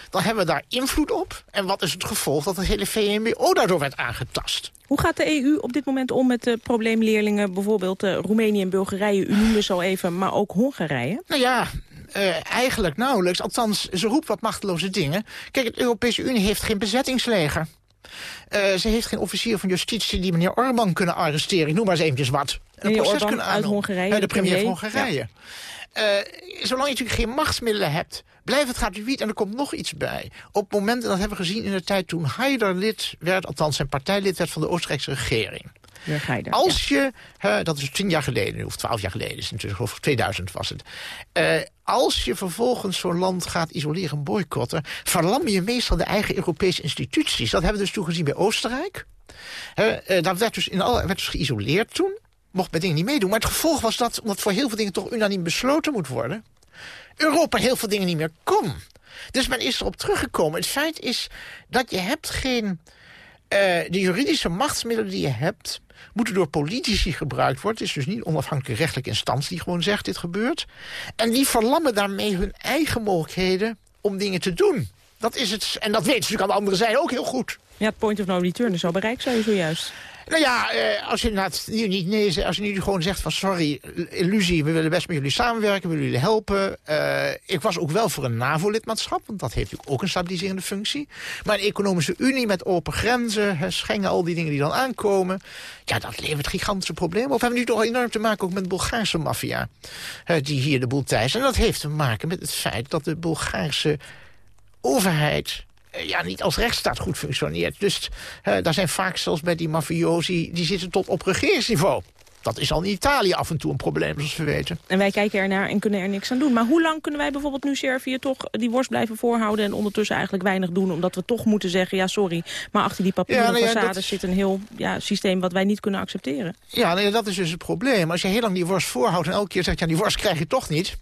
dan hebben we daar invloed op. En wat is het gevolg dat het hele VMBO daardoor werd aangetast? Hoe gaat de EU op dit moment om met de probleemleerlingen... bijvoorbeeld uh, Roemenië en Bulgarije, u noemde zo even, maar ook Hongarije? Nou ja, uh, eigenlijk nauwelijks. Althans, ze roept wat machteloze dingen. Kijk, de Europese Unie heeft geen bezettingsleger. Uh, ze heeft geen officier van justitie die meneer Orbán kunnen arresteren. Ik noem maar eens eventjes wat. En een proces kunnen uit Hongarije. de premier, van Hongarije. Ja. Zolang je natuurlijk geen machtsmiddelen hebt blijft het gratuit. En er komt nog iets bij. Op het moment, en dat hebben we gezien in de tijd toen Haider lid werd... althans zijn partijlid werd van de Oostenrijkse regering. Heider, Als je, dat is tien jaar geleden, of twaalf jaar geleden, is natuurlijk, of 2000 was het. Uh, als je vervolgens zo'n land gaat isoleren, boycotten, verlam je meestal de eigen Europese instituties. Dat hebben we dus toen gezien bij Oostenrijk. Uh, dat werd dus, in alle, werd dus geïsoleerd toen. Mocht bij dingen niet meedoen. Maar het gevolg was dat, omdat voor heel veel dingen toch unaniem besloten moet worden... Europa heel veel dingen niet meer kon. Dus men is erop teruggekomen. Het feit is dat je hebt geen... Uh, de juridische machtsmiddelen die je hebt... moeten door politici gebruikt worden. Het is dus niet onafhankelijke rechtelijke instantie die gewoon zegt dit gebeurt. En die verlammen daarmee hun eigen mogelijkheden om dingen te doen. Dat is het. En dat weten natuurlijk aan de andere zijde ook heel goed. Ja, het point of no return is al bereikt, zou je zojuist. Nou ja, eh, als je inderdaad nu niet nee als je nu gewoon zegt van sorry, illusie, we willen best met jullie samenwerken, we willen jullie helpen. Uh, ik was ook wel voor een NAVO-lidmaatschap, want dat heeft natuurlijk ook een stabiliserende functie. Maar een economische unie met open grenzen, Schengen, al die dingen die dan aankomen, ja, dat levert gigantische problemen op. We hebben nu toch enorm te maken ook met de Bulgaarse maffia, die hier de boel thuis. En dat heeft te maken met het feit dat de Bulgaarse overheid eh, ja, niet als rechtsstaat goed functioneert. Dus daar zijn vaak zelfs bij die mafiosi... die zitten tot op regeringsniveau. Dat is al in Italië af en toe een probleem, zoals we weten. En wij kijken ernaar en kunnen er niks aan doen. Maar hoe lang kunnen wij bijvoorbeeld nu Servië toch die worst blijven voorhouden... en ondertussen eigenlijk weinig doen, omdat we toch moeten zeggen... ja, sorry, maar achter die papieren ja, nou zit een heel ja, systeem... wat wij niet kunnen accepteren. Ja, nee, dat is dus het probleem. Als je heel lang die worst voorhoudt en elke keer zegt... ja, die worst krijg je toch niet...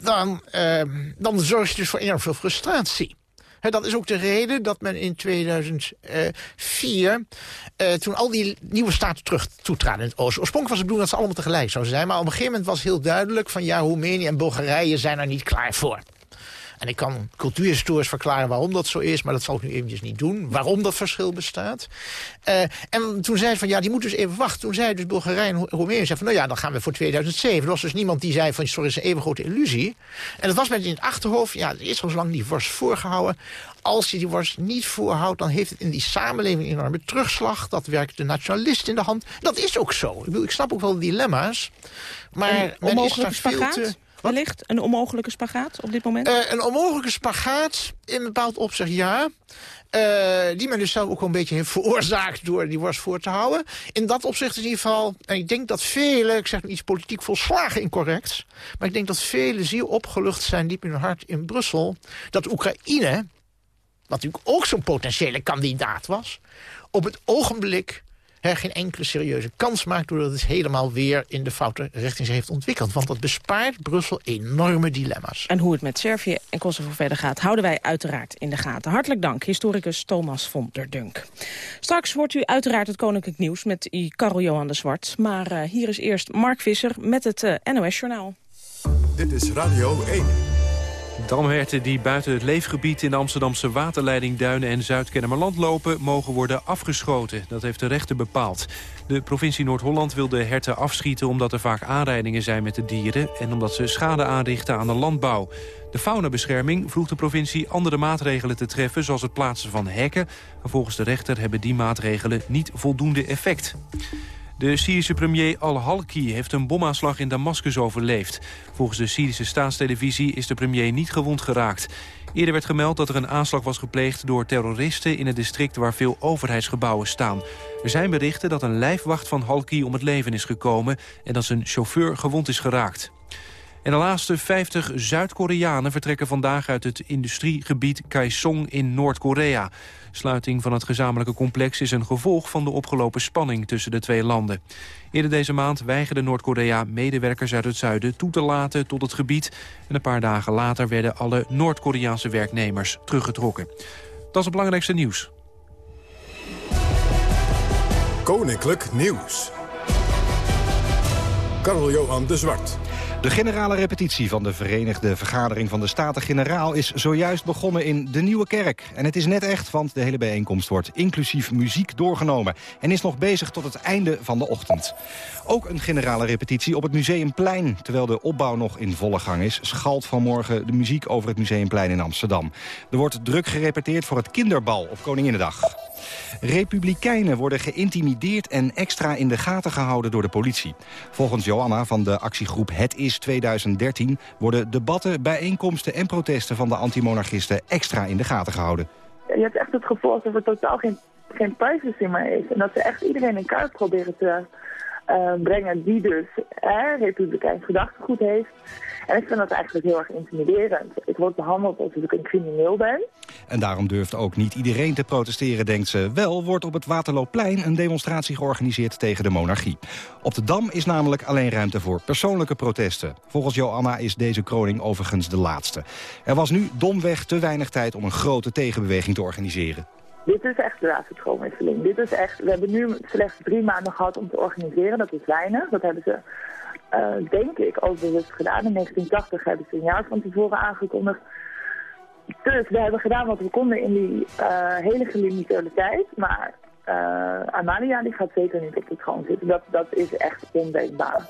dan, uh, dan zorg je dus voor enorm veel frustratie. Dat is ook de reden dat men in 2004, uh, toen al die nieuwe staten terug toetraden in het oosten. Oorspronkelijk was het bedoeling dat ze allemaal tegelijk zouden zijn. Maar op een gegeven moment was heel duidelijk van ja, Roemenië en Bulgarije zijn er niet klaar voor. En ik kan cultuurhistorisch verklaren waarom dat zo is... maar dat zal ik nu eventjes niet doen. Waarom dat verschil bestaat. Uh, en toen zei ze van, ja, die moet dus even wachten. Toen zei dus Bulgarije en Roemenië van... nou ja, dan gaan we voor 2007. Er was dus niemand die zei van, sorry, is een even grote illusie. En dat was met in het achterhoofd... ja, het is al zo lang die worst voorgehouden als je die worst niet voorhoudt... dan heeft het in die samenleving een enorme terugslag. Dat werkt de nationalist in de hand. Dat is ook zo. Ik, bedoel, ik snap ook wel de dilemma's. Maar men is straks veel te... Wellicht een onmogelijke spagaat op dit moment? Uh, een onmogelijke spagaat, in een bepaald opzicht ja. Uh, die men dus zelf ook wel een beetje heeft veroorzaakt door die worst voor te houden. In dat opzicht in ieder geval, en ik denk dat velen, ik zeg iets politiek volslagen incorrect, maar ik denk dat velen zeer opgelucht zijn diep in hun hart in Brussel, dat Oekraïne, wat natuurlijk ook zo'n potentiële kandidaat was, op het ogenblik er geen enkele serieuze kans maakt... doordat het helemaal weer in de foute richting zich heeft ontwikkeld. Want dat bespaart Brussel enorme dilemma's. En hoe het met Servië en Kosovo verder gaat... houden wij uiteraard in de gaten. Hartelijk dank, historicus Thomas von der Dunk. Straks hoort u uiteraard het Koninklijk Nieuws met Karel Johan de Zwart. Maar uh, hier is eerst Mark Visser met het uh, NOS-journaal. Dit is Radio 1. Damherten die buiten het leefgebied in de Amsterdamse waterleiding Duinen en Zuid-Kennemerland lopen, mogen worden afgeschoten. Dat heeft de rechter bepaald. De provincie Noord-Holland wil de herten afschieten omdat er vaak aanrijdingen zijn met de dieren en omdat ze schade aanrichten aan de landbouw. De faunabescherming vroeg de provincie andere maatregelen te treffen, zoals het plaatsen van hekken. Volgens de rechter hebben die maatregelen niet voldoende effect. De Syrische premier al-Halki heeft een bomaanslag in Damascus overleefd. Volgens de Syrische staatstelevisie is de premier niet gewond geraakt. Eerder werd gemeld dat er een aanslag was gepleegd door terroristen... in het district waar veel overheidsgebouwen staan. Er zijn berichten dat een lijfwacht van Halki om het leven is gekomen... en dat zijn chauffeur gewond is geraakt. En de laatste 50 Zuid-Koreanen vertrekken vandaag uit het industriegebied Kaesong in Noord-Korea. Sluiting van het gezamenlijke complex is een gevolg van de opgelopen spanning tussen de twee landen. Eerder deze maand weigerde Noord-Korea medewerkers uit het zuiden toe te laten tot het gebied. En een paar dagen later werden alle Noord-Koreaanse werknemers teruggetrokken. Dat is het belangrijkste nieuws. Koninklijk Nieuws. Karel Johan de Zwart. De generale repetitie van de Verenigde Vergadering van de Staten-Generaal... is zojuist begonnen in de Nieuwe Kerk. En het is net echt, want de hele bijeenkomst wordt inclusief muziek doorgenomen... en is nog bezig tot het einde van de ochtend. Ook een generale repetitie op het Museumplein. Terwijl de opbouw nog in volle gang is... schalt vanmorgen de muziek over het Museumplein in Amsterdam. Er wordt druk gerepeteerd voor het kinderbal op Koninginnedag. Republikeinen worden geïntimideerd en extra in de gaten gehouden door de politie. Volgens Johanna van de actiegroep Het is 2013... worden debatten, bijeenkomsten en protesten van de antimonarchisten extra in de gaten gehouden. Je hebt echt het gevoel alsof er totaal geen, geen privacy meer is. En dat ze echt iedereen in kaart proberen te uh, brengen die dus eh, republikeins gedachtegoed heeft. En ik vind dat eigenlijk heel erg intimiderend. Ik word behandeld alsof ik een crimineel ben. En daarom durft ook niet iedereen te protesteren, denkt ze. Wel wordt op het Waterloopplein een demonstratie georganiseerd tegen de monarchie. Op de Dam is namelijk alleen ruimte voor persoonlijke protesten. Volgens Joanna is deze kroning overigens de laatste. Er was nu domweg te weinig tijd om een grote tegenbeweging te organiseren. Dit is echt de laatste schoolwisseling. Dit is echt, we hebben nu slechts drie maanden gehad om te organiseren. Dat is weinig. Dat hebben ze uh, denk ik, ook bewust gedaan. In 1980 hebben ze een jaar van tevoren aangekondigd. Dus we hebben gedaan wat we konden in die uh, hele gelimiteerde tijd. Maar uh, Amalia die gaat zeker niet op de troon zitten. Dat, dat is echt ondenkbaar.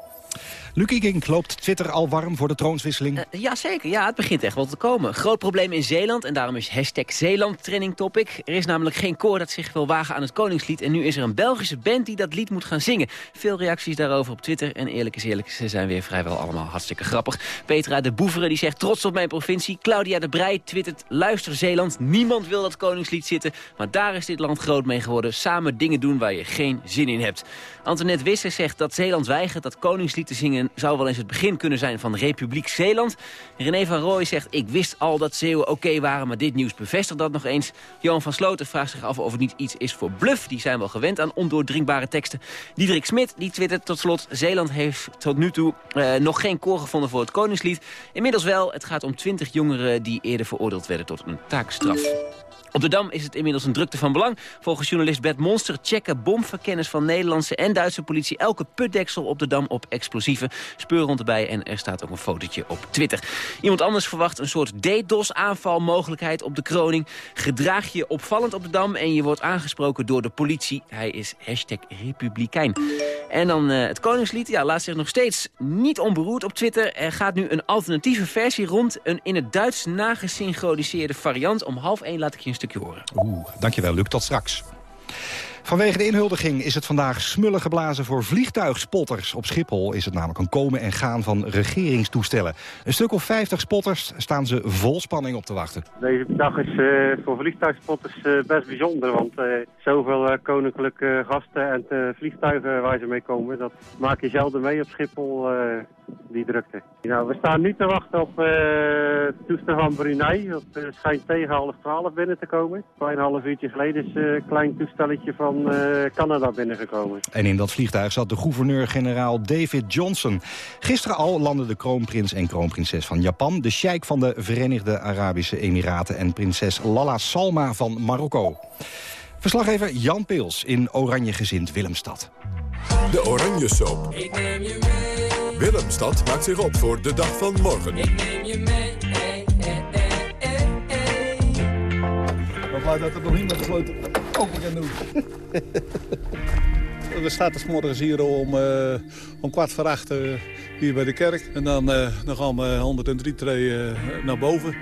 Lucky King loopt Twitter al warm voor de troonswisseling? Uh, ja, zeker. Ja, het begint echt wel te komen. Groot probleem in Zeeland en daarom is hashtag Zeeland trending topic. Er is namelijk geen koor dat zich wil wagen aan het Koningslied... en nu is er een Belgische band die dat lied moet gaan zingen. Veel reacties daarover op Twitter en eerlijk is eerlijk... ze zijn weer vrijwel allemaal hartstikke grappig. Petra de Boeveren die zegt trots op mijn provincie. Claudia de Breij twittert luister Zeeland. Niemand wil dat Koningslied zitten, maar daar is dit land groot mee geworden. Samen dingen doen waar je geen zin in hebt. Antoinette Wisser zegt dat Zeeland weigert dat Koningslied te zingen en zou wel eens het begin kunnen zijn van Republiek Zeeland. René van Rooij zegt, ik wist al dat Zeeuwen oké waren, maar dit nieuws bevestigt dat nog eens. Johan van Sloten vraagt zich af of het niet iets is voor bluff. Die zijn wel gewend aan ondoordringbare teksten. Diederik Smit, die twittert tot slot, Zeeland heeft tot nu toe uh, nog geen koor gevonden voor het Koningslied. Inmiddels wel, het gaat om 20 jongeren die eerder veroordeeld werden tot een taakstraf. Op de Dam is het inmiddels een drukte van belang. Volgens journalist Bert Monster checken bomverkenners van Nederlandse en Duitse politie... elke putdeksel op de Dam op explosieven. Speur rond erbij en er staat ook een fotootje op Twitter. Iemand anders verwacht een soort DDoS-aanval mogelijkheid op de kroning. Gedraag je opvallend op de Dam en je wordt aangesproken door de politie. Hij is hashtag republikein. En dan uh, het Koningslied. Ja, laat zich nog steeds niet onberoerd op Twitter. Er gaat nu een alternatieve versie rond. Een in het Duits nagesynchroniseerde variant. Om half één laat ik je een stukje horen. Oeh, dankjewel Luc. Tot straks. Vanwege de inhuldiging is het vandaag smullen geblazen voor vliegtuigspotters. Op Schiphol is het namelijk een komen en gaan van regeringstoestellen. Een stuk of 50 spotters staan ze vol spanning op te wachten. Deze dag is uh, voor vliegtuigspotters uh, best bijzonder, want uh, zoveel koninklijke gasten en vliegtuigen waar ze mee komen, dat maak je zelden mee op Schiphol, die drukte. Nou, we staan nu te wachten op het toestel van Brunei. Dat schijnt tegen half twaalf binnen te komen. Een half uurtje geleden is een klein toestelletje van van uh, Canada binnengekomen. En in dat vliegtuig zat de gouverneur-generaal David Johnson. Gisteren al landden de kroonprins en kroonprinses van Japan... de sheik van de Verenigde Arabische Emiraten... en prinses Lalla Salma van Marokko. Verslaggever Jan Peels in oranje gezind Willemstad. De Oranje Soap. Ik neem je mee. Willemstad maakt zich op voor de dag van morgen. Ik neem je mee. Wat dat er nog niemand gesloten open kan doen. [laughs] We dus morgens hier om, uh, om kwart voor acht uh, hier bij de kerk. En dan, uh, dan gaan we 103 treden naar boven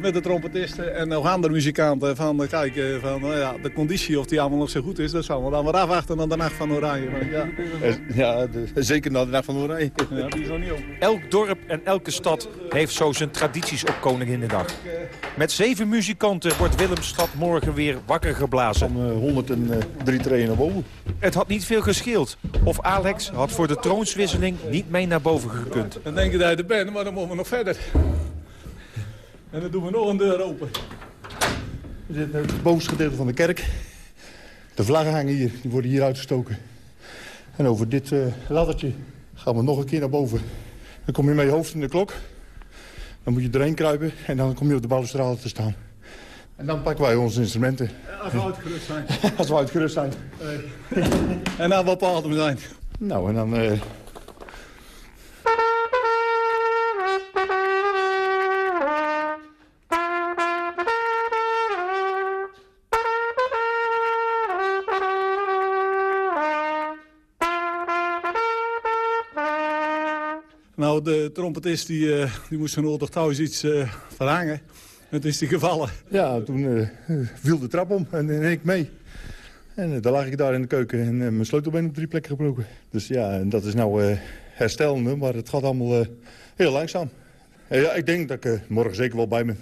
met de trompetisten en nog andere muzikanten van kijken van nou ja, de conditie of die allemaal nog zo goed is. Dat zal we dan maar afwachten dan de Nacht van Oranje. Maar, ja, ja de, zeker na de Nacht van Oranje. Ja, die is nog niet op. Elk dorp en elke stad heeft zo zijn tradities op Koninginnedag. Met zeven muzikanten wordt Willemstad morgen weer wakker geblazen. Om 103 treden naar boven. Het had niet veel gescheeld. Of Alex had voor de troonswisseling niet mee naar boven gekund. Dan denk je dat je er bent, maar dan moeten we nog verder. En dan doen we nog een deur open. We zitten in het bovenste gedeelte van de kerk. De vlaggen hangen hier, die worden hier uitgestoken. En over dit uh, laddertje gaan we nog een keer naar boven. Dan kom je met je hoofd in de klok. Dan moet je erheen kruipen en dan kom je op de balustrade te staan. En dan pakken wij onze instrumenten. Als we uitgerust zijn. [laughs] Als we uitgerust zijn. [laughs] en dan wat paarden zijn. Nou, en dan... Uh, Nou, de trompetist die, uh, die moest nodig thuis iets uh, verhangen. En toen is hij gevallen. Ja, toen uh, viel de trap om en, ik mee. En dan lag ik daar in de keuken en mijn sleutelbeen op drie plekken gebroken. Dus ja, en dat is nou herstellende, maar het gaat allemaal heel langzaam. ja, ik denk dat ik morgen zeker wel bij ben.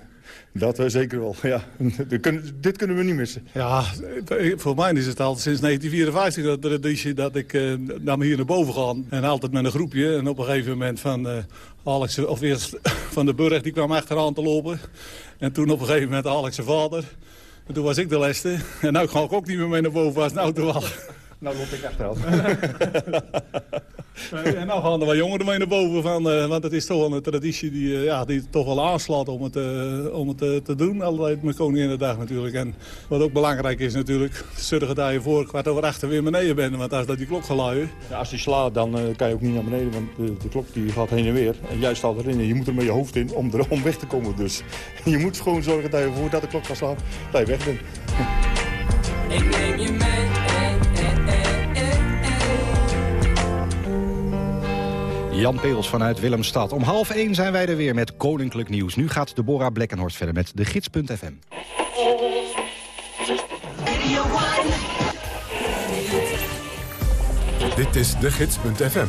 Dat we zeker wel, ja. [laughs] Dit kunnen we niet missen. Ja, voor mij is het al sinds 1954 dat traditie dat ik uh, naar hier naar boven ga. En altijd met een groepje. En op een gegeven moment van Alex, of eerst [laughs] van de Burg, die kwam achteraan te lopen. En toen op een gegeven moment Alex zijn vader. En toen was ik de leste. En nu ga ik ook niet meer mee naar boven als het auto was. Nou loop ik achteraf. [laughs] en nou gaan er wat jongeren mee naar boven. Van, uh, want het is toch wel een traditie die, uh, ja, die toch wel aanslaat om het, uh, om het te doen. Altijd met dag natuurlijk. En wat ook belangrijk is natuurlijk, zorgen dat je voor kwart over achter weer beneden bent. Want als dat die klok geluid. Ja, als die slaat, dan kan je ook niet naar beneden. Want de, de, klok die gaat heen en weer. En jij staat erin en je moet er met je hoofd in om, er, om weg te komen. Dus [laughs] je moet gewoon zorgen dat je voordat de klok gaat slaan, dat je weg bent. Ik neem je mee. Jan Peels vanuit Willemstad. Om half één zijn wij er weer met Koninklijk Nieuws. Nu gaat Deborah Blekkenhorst verder met de gids.fm. Dit is de gids.fm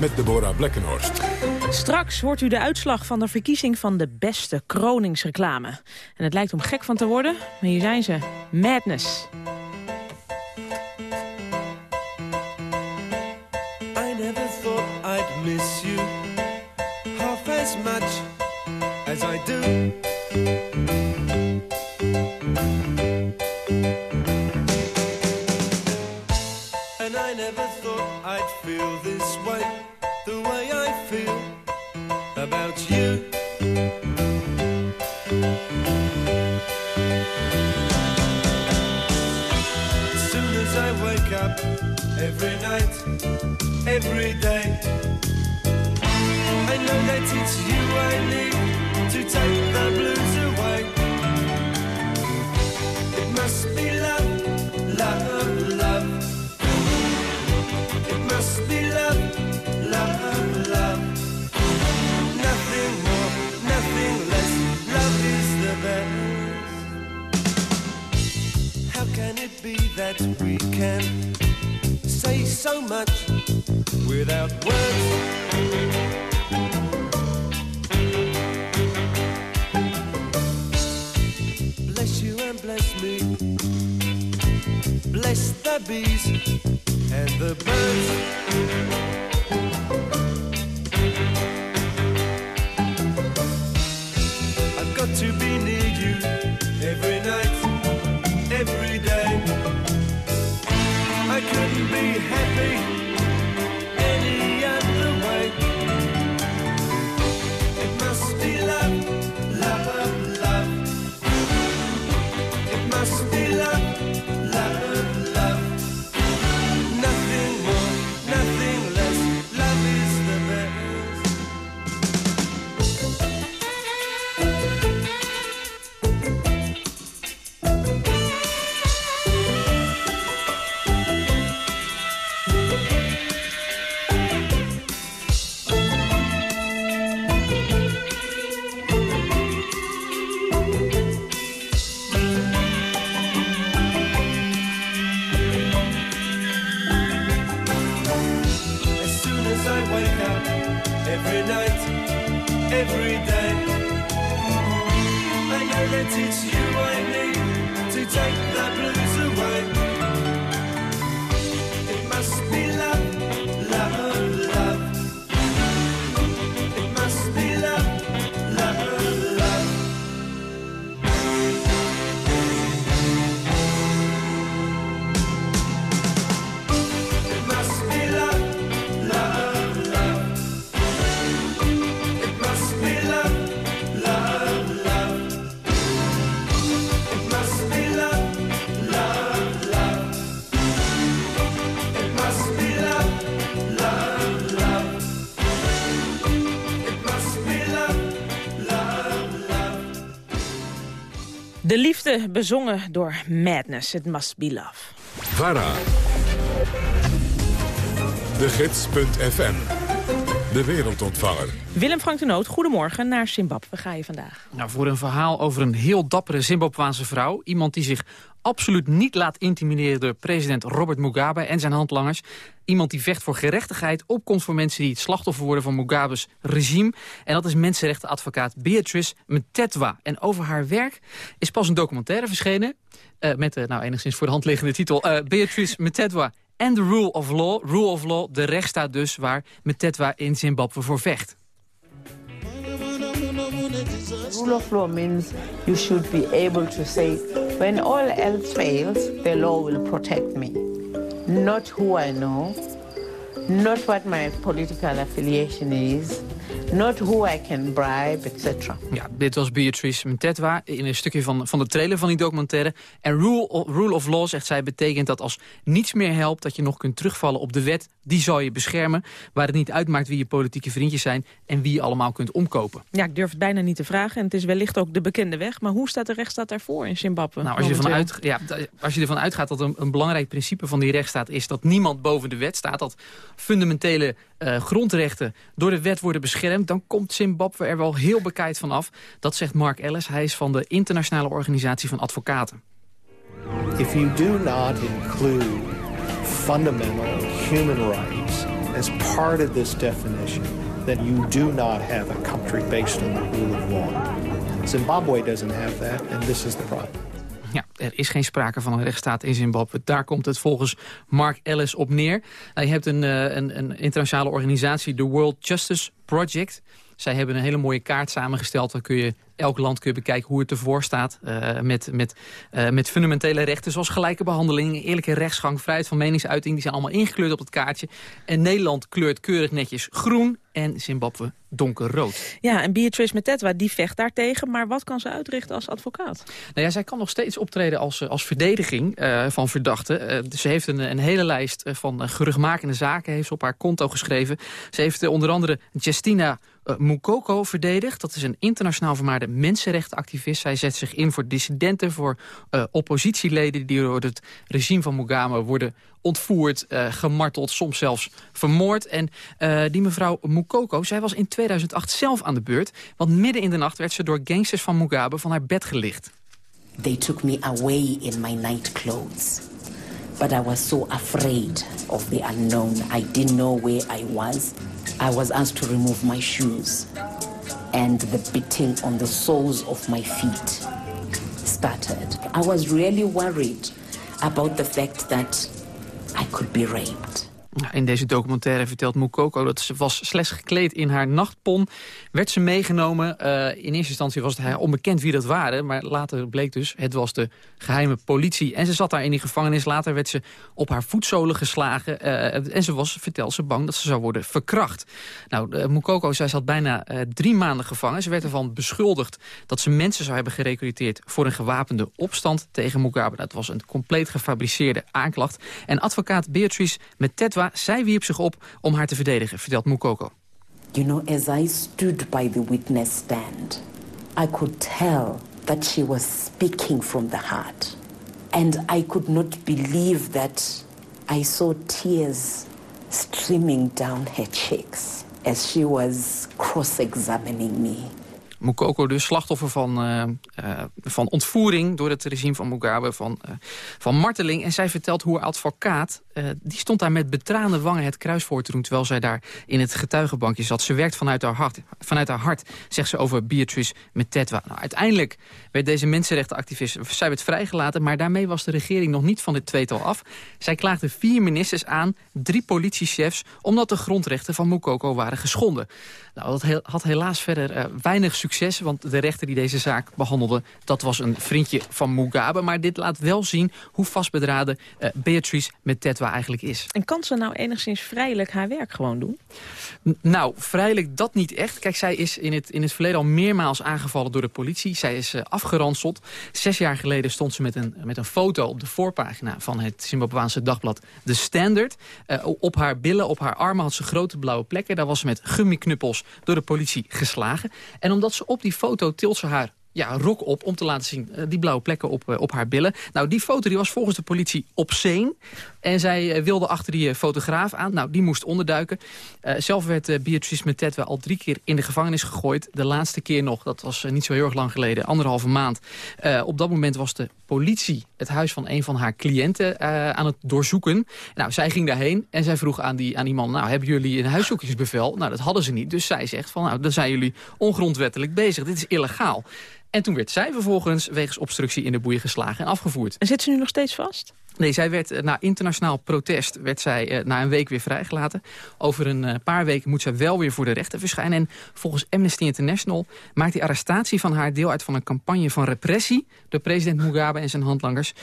met Deborah Blekkenhorst. Straks hoort u de uitslag van de verkiezing van de beste kroningsreclame. En het lijkt om gek van te worden, maar hier zijn ze. Madness. as I do. Liefde bezongen door Madness. It must be love. VARA. De Gids.fm. De wereldontvanger. Willem Frank de Noot, goedemorgen. Naar Zimbabwe ga je vandaag. Nou, voor een verhaal over een heel dappere Zimbabwaanse vrouw. Iemand die zich absoluut niet laat intimideren door president Robert Mugabe en zijn handlangers. Iemand die vecht voor gerechtigheid, opkomst voor mensen die het slachtoffer worden van Mugabe's regime. En dat is mensenrechtenadvocaat Beatrice Mtetwa. En over haar werk is pas een documentaire verschenen. eh, met de nou, enigszins voor de hand liggende titel eh, Beatrice Mtetwa and the Rule of Law. Rule of Law, de rechtsstaat dus waar Mtetwa in Zimbabwe voor vecht. Rule of law means you should be able to say, when all else fails, the law will protect me. Not who I know, not what my political affiliation is, not who I can bribe, etc. Ja, dit was Beatrice Mtetwa in een stukje van, van de trailer van die documentaire. En rule of, rule of law, zegt zij, betekent dat als niets meer helpt... dat je nog kunt terugvallen op de wet, die zal je beschermen... waar het niet uitmaakt wie je politieke vriendjes zijn... en wie je allemaal kunt omkopen. Ja, ik durf het bijna niet te vragen. En het is wellicht ook de bekende weg. Maar hoe staat de rechtsstaat daarvoor in Zimbabwe? Nou, als, je ervan uit, ja, als je ervan uitgaat dat een, een belangrijk principe van die rechtsstaat is... dat niemand boven de wet staat, dat fundamentele eh, grondrechten door de wet worden beschermd... dan komt Zimbabwe er wel heel bekijkt van af. Dat zegt Mark Ellis, hij is van de internationale organisatie van advocaten. If you do not include fundamental human rights as part of this definition, then you do not have a country based on the rule of law. Zimbabwe doesn't have that, and this is the problem. Er is geen sprake van een rechtsstaat in Zimbabwe. Daar komt het volgens Mark Ellis op neer. Nou, je hebt een, eh, een, een internationale organisatie, de World Justice Project. Zij hebben een hele mooie kaart samengesteld. Daar kun je elk land kun je bekijken hoe het ervoor staat. Uh, met, met, uh, met fundamentele rechten zoals gelijke behandeling, eerlijke rechtsgang, vrijheid van meningsuiting. Die zijn allemaal ingekleurd op het kaartje. En Nederland kleurt keurig netjes groen en Zimbabwe donkerrood. Ja, en Beatrice Metetwa die vecht daartegen, maar wat kan ze uitrichten als advocaat? Nou ja, zij kan nog steeds optreden als, als verdediging uh, van verdachten. Uh, ze heeft een, een hele lijst van geruchtmakende zaken heeft ze op haar konto geschreven. Ze heeft onder andere Justina Mukoko verdedigd. Dat is een internationaal vermaarde mensenrechtenactivist. Zij zet zich in voor dissidenten, voor uh, oppositieleden... die door het regime van Mugabe worden ontvoerd, uh, gemarteld, soms zelfs vermoord. En uh, die mevrouw Mukoko, zij was in 2008 zelf aan de beurt... want midden in de nacht werd ze door gangsters van Mugabe van haar bed gelicht. They took me away in my night clothes. But I was so afraid of the unknown. I didn't know where I was. I was asked to remove my shoes. And the beating on the soles of my feet started. I was really worried about the fact that I could be raped. In deze documentaire vertelt Mukoko dat ze was slechts gekleed in haar nachtpon. Werd ze meegenomen. Uh, in eerste instantie was het haar onbekend wie dat waren. Maar later bleek dus, het was de geheime politie. En ze zat daar in die gevangenis. Later werd ze op haar voetzolen geslagen. Uh, en ze was, vertelt ze, bang dat ze zou worden verkracht. Nou, uh, Mukoko, zij zat bijna drie maanden gevangen. Ze werd ervan beschuldigd dat ze mensen zou hebben gerecruiteerd... voor een gewapende opstand tegen Mugabe. Dat was een compleet gefabriceerde aanklacht. En advocaat Beatrice Zij wierp zich op om haar te verdedigen, vertelt Mukoko. You know, as I stood by the witness stand, I could tell that she was speaking from the heart. And I could not believe that I saw tears streaming down her cheeks as she was cross-examining me. Mukoko dus slachtoffer van, uh, uh, van ontvoering door het regime van Mugabe, van, uh, van marteling. En zij vertelt hoe haar advocaat, die stond daar met betraande wangen het kruis voor te doen... terwijl zij daar in het getuigenbankje zat. Ze werkt vanuit haar hart, vanuit haar hart zegt ze over Beatrice Metetwa. Nou, uiteindelijk werd deze mensenrechtenactivist, zij werd vrijgelaten... maar daarmee was de regering nog niet van dit tweetal af. Zij klaagde vier ministers aan, drie politiechefs... omdat de grondrechten van Mukoko waren geschonden. Nou, dat had helaas verder weinig succes, want de rechter die deze zaak behandelde... dat was een vriendje van Mugabe. Maar dit laat wel zien hoe vastbedraden uh, Beatrice Metetwa eigenlijk is. En kan ze nou enigszins vrijelijk haar werk gewoon doen? N nou, vrijelijk dat niet echt. Kijk, zij is in het, in het verleden al meermaals aangevallen door de politie. Zij is uh, afgeranseld. Zes jaar geleden stond ze met een, met een foto op de voorpagina... van het Zimbabweanse dagblad The Standard. Uh, op haar billen, op haar armen had ze grote blauwe plekken. Daar was ze met gummiknuppels door de politie geslagen. En omdat ze op die foto tilt ze haar ja, rok op om te laten zien uh, die blauwe plekken op, uh, op haar billen. Nou, die foto die was volgens de politie obscene. En zij uh, wilde achter die fotograaf aan. Nou, die moest onderduiken. zelf werd Beatrice Metetwa al drie keer in de gevangenis gegooid. De laatste keer nog, dat was niet zo heel erg lang geleden, anderhalve maand. op dat moment was de politie het huis van een van haar cliënten aan het doorzoeken. Nou, zij ging daarheen en zij vroeg aan die, aan die man... nou, hebben jullie een huiszoekingsbevel? Nou, dat hadden ze niet. Dus zij zegt van, nou, dan zijn jullie ongrondwettelijk bezig. Dit is illegaal. En toen werd zij vervolgens wegens obstructie in de boeien geslagen en afgevoerd. En zit ze nu nog steeds vast? Nee, zij werd na internationaal protest werd zij uh, na een week weer vrijgelaten. Over een uh, paar weken moet zij wel weer voor de rechter verschijnen. En volgens Amnesty International maakt die arrestatie van haar deel uit van een campagne van repressie door president Mugabe en zijn handlangers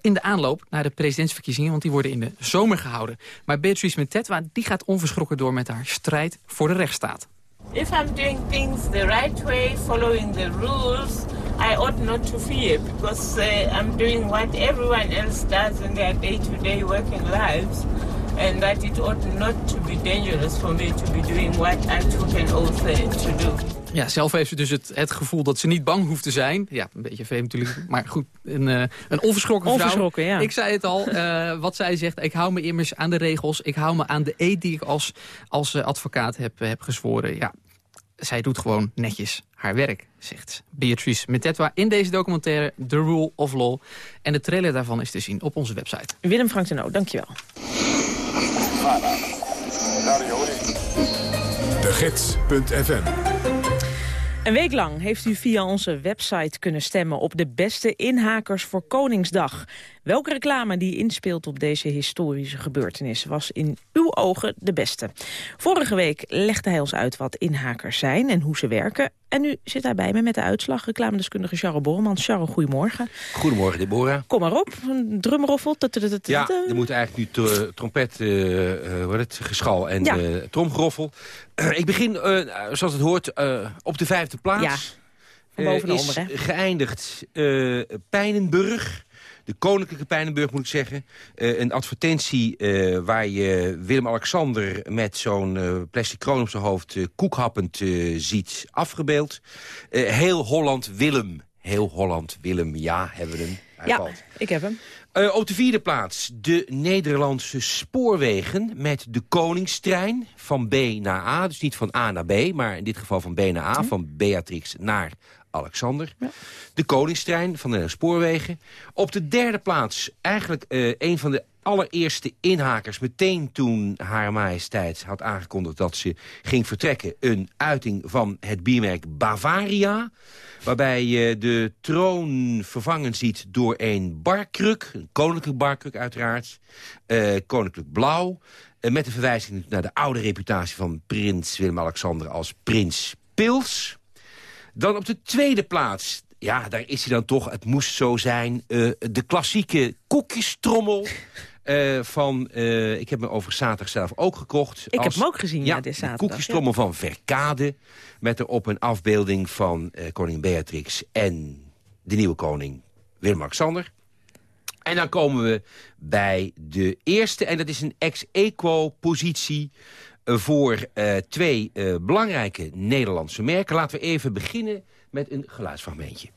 in de aanloop naar de presidentsverkiezingen, want die worden in de zomer gehouden. Maar Beatrice Metetwa die gaat onverschrokken door met haar strijd voor de rechtsstaat. If I'm doing things the right way, following the rules, I ought not to fear because uh, I'm doing what everyone else does in their day-to-day -day working lives and that it ought not to be dangerous for me to be doing what I took an oath to do. Ja, zelf heeft ze dus het, het gevoel dat ze niet bang hoeft te zijn. Ja, een beetje vreemd natuurlijk, maar goed, een, uh, een onverschrokken vrouw. Onverschrokken, ja. Ik zei het al, uh, wat zij zegt, ik hou me immers aan de regels. Ik hou me aan de eed die ik als, als uh, advocaat heb, heb gezworen. Ja, zij doet gewoon netjes haar werk, zegt Beatrice Metetwa in deze documentaire The Rule of Law. En de trailer daarvan is te zien op onze website. Willem Frank Tenno, dankjewel. De Gids.fm een week lang heeft u via onze website kunnen stemmen op de beste inhakers voor Koningsdag. Welke reclame die inspeelt op deze historische gebeurtenis was in uw ogen de beste? Vorige week legde hij ons uit wat inhakers zijn en hoe ze werken. En nu zit hij bij me met de uitslag. Reclamedeskundige Charles Bormans. Charles, goedemorgen. Goedemorgen, Deborah. Kom maar op, een drumroffel. Ja, er moet eigenlijk nu trompet, uh, uh, het, geschal en ja. uh, tromgeroffel. [clears throat] ik begin, zoals het hoort, op de vijfde plaats. Ja, van boven naar onder, hè? geëindigd Pijnenburg. De Koninklijke Pijnenburg moet ik zeggen. Uh, een advertentie uh, waar je Willem-Alexander met zo'n uh, plastic kroon op zijn hoofd koekhappend ziet afgebeeld. heel Holland Willem. Heel Holland Willem, ja, hebben we hem. Hij ja, valt. ik heb hem. Uh, op de vierde plaats de Nederlandse spoorwegen met de Koningstrein van B naar A. Dus niet van A naar B, maar in dit geval van B naar A, hm. van Beatrix naar Alexander. Ja. De Koningstrein van de spoorwegen. Op de derde plaats eigenlijk uh, een van de allereerste inhakers... meteen toen haar majesteit had aangekondigd dat ze ging vertrekken... een uiting van het biermerk Bavaria... waarbij je de troon vervangen ziet door een barkruk... een koninklijk barkruk uiteraard, uh, koninklijk blauw... Uh, met een verwijzing naar de oude reputatie van prins Willem-Alexander als prins Pils... Dan op de tweede plaats, ja, daar is hij dan toch, het moest zo zijn... Uh, de klassieke koekjestrommel... Uh, [laughs] van, uh, ik heb me over zaterdag zelf ook gekocht. Ik heb hem ook gezien, ja, dit zaterdag. De koekjestrommel ja. van Verkade. Met erop een afbeelding van uh, koningin Beatrix en de nieuwe koning Willem-Alexander. En dan komen we bij de eerste, en dat is een ex-equo positie voor uh, twee uh, belangrijke Nederlandse merken. Laten we even beginnen met een geluidsfragmentje.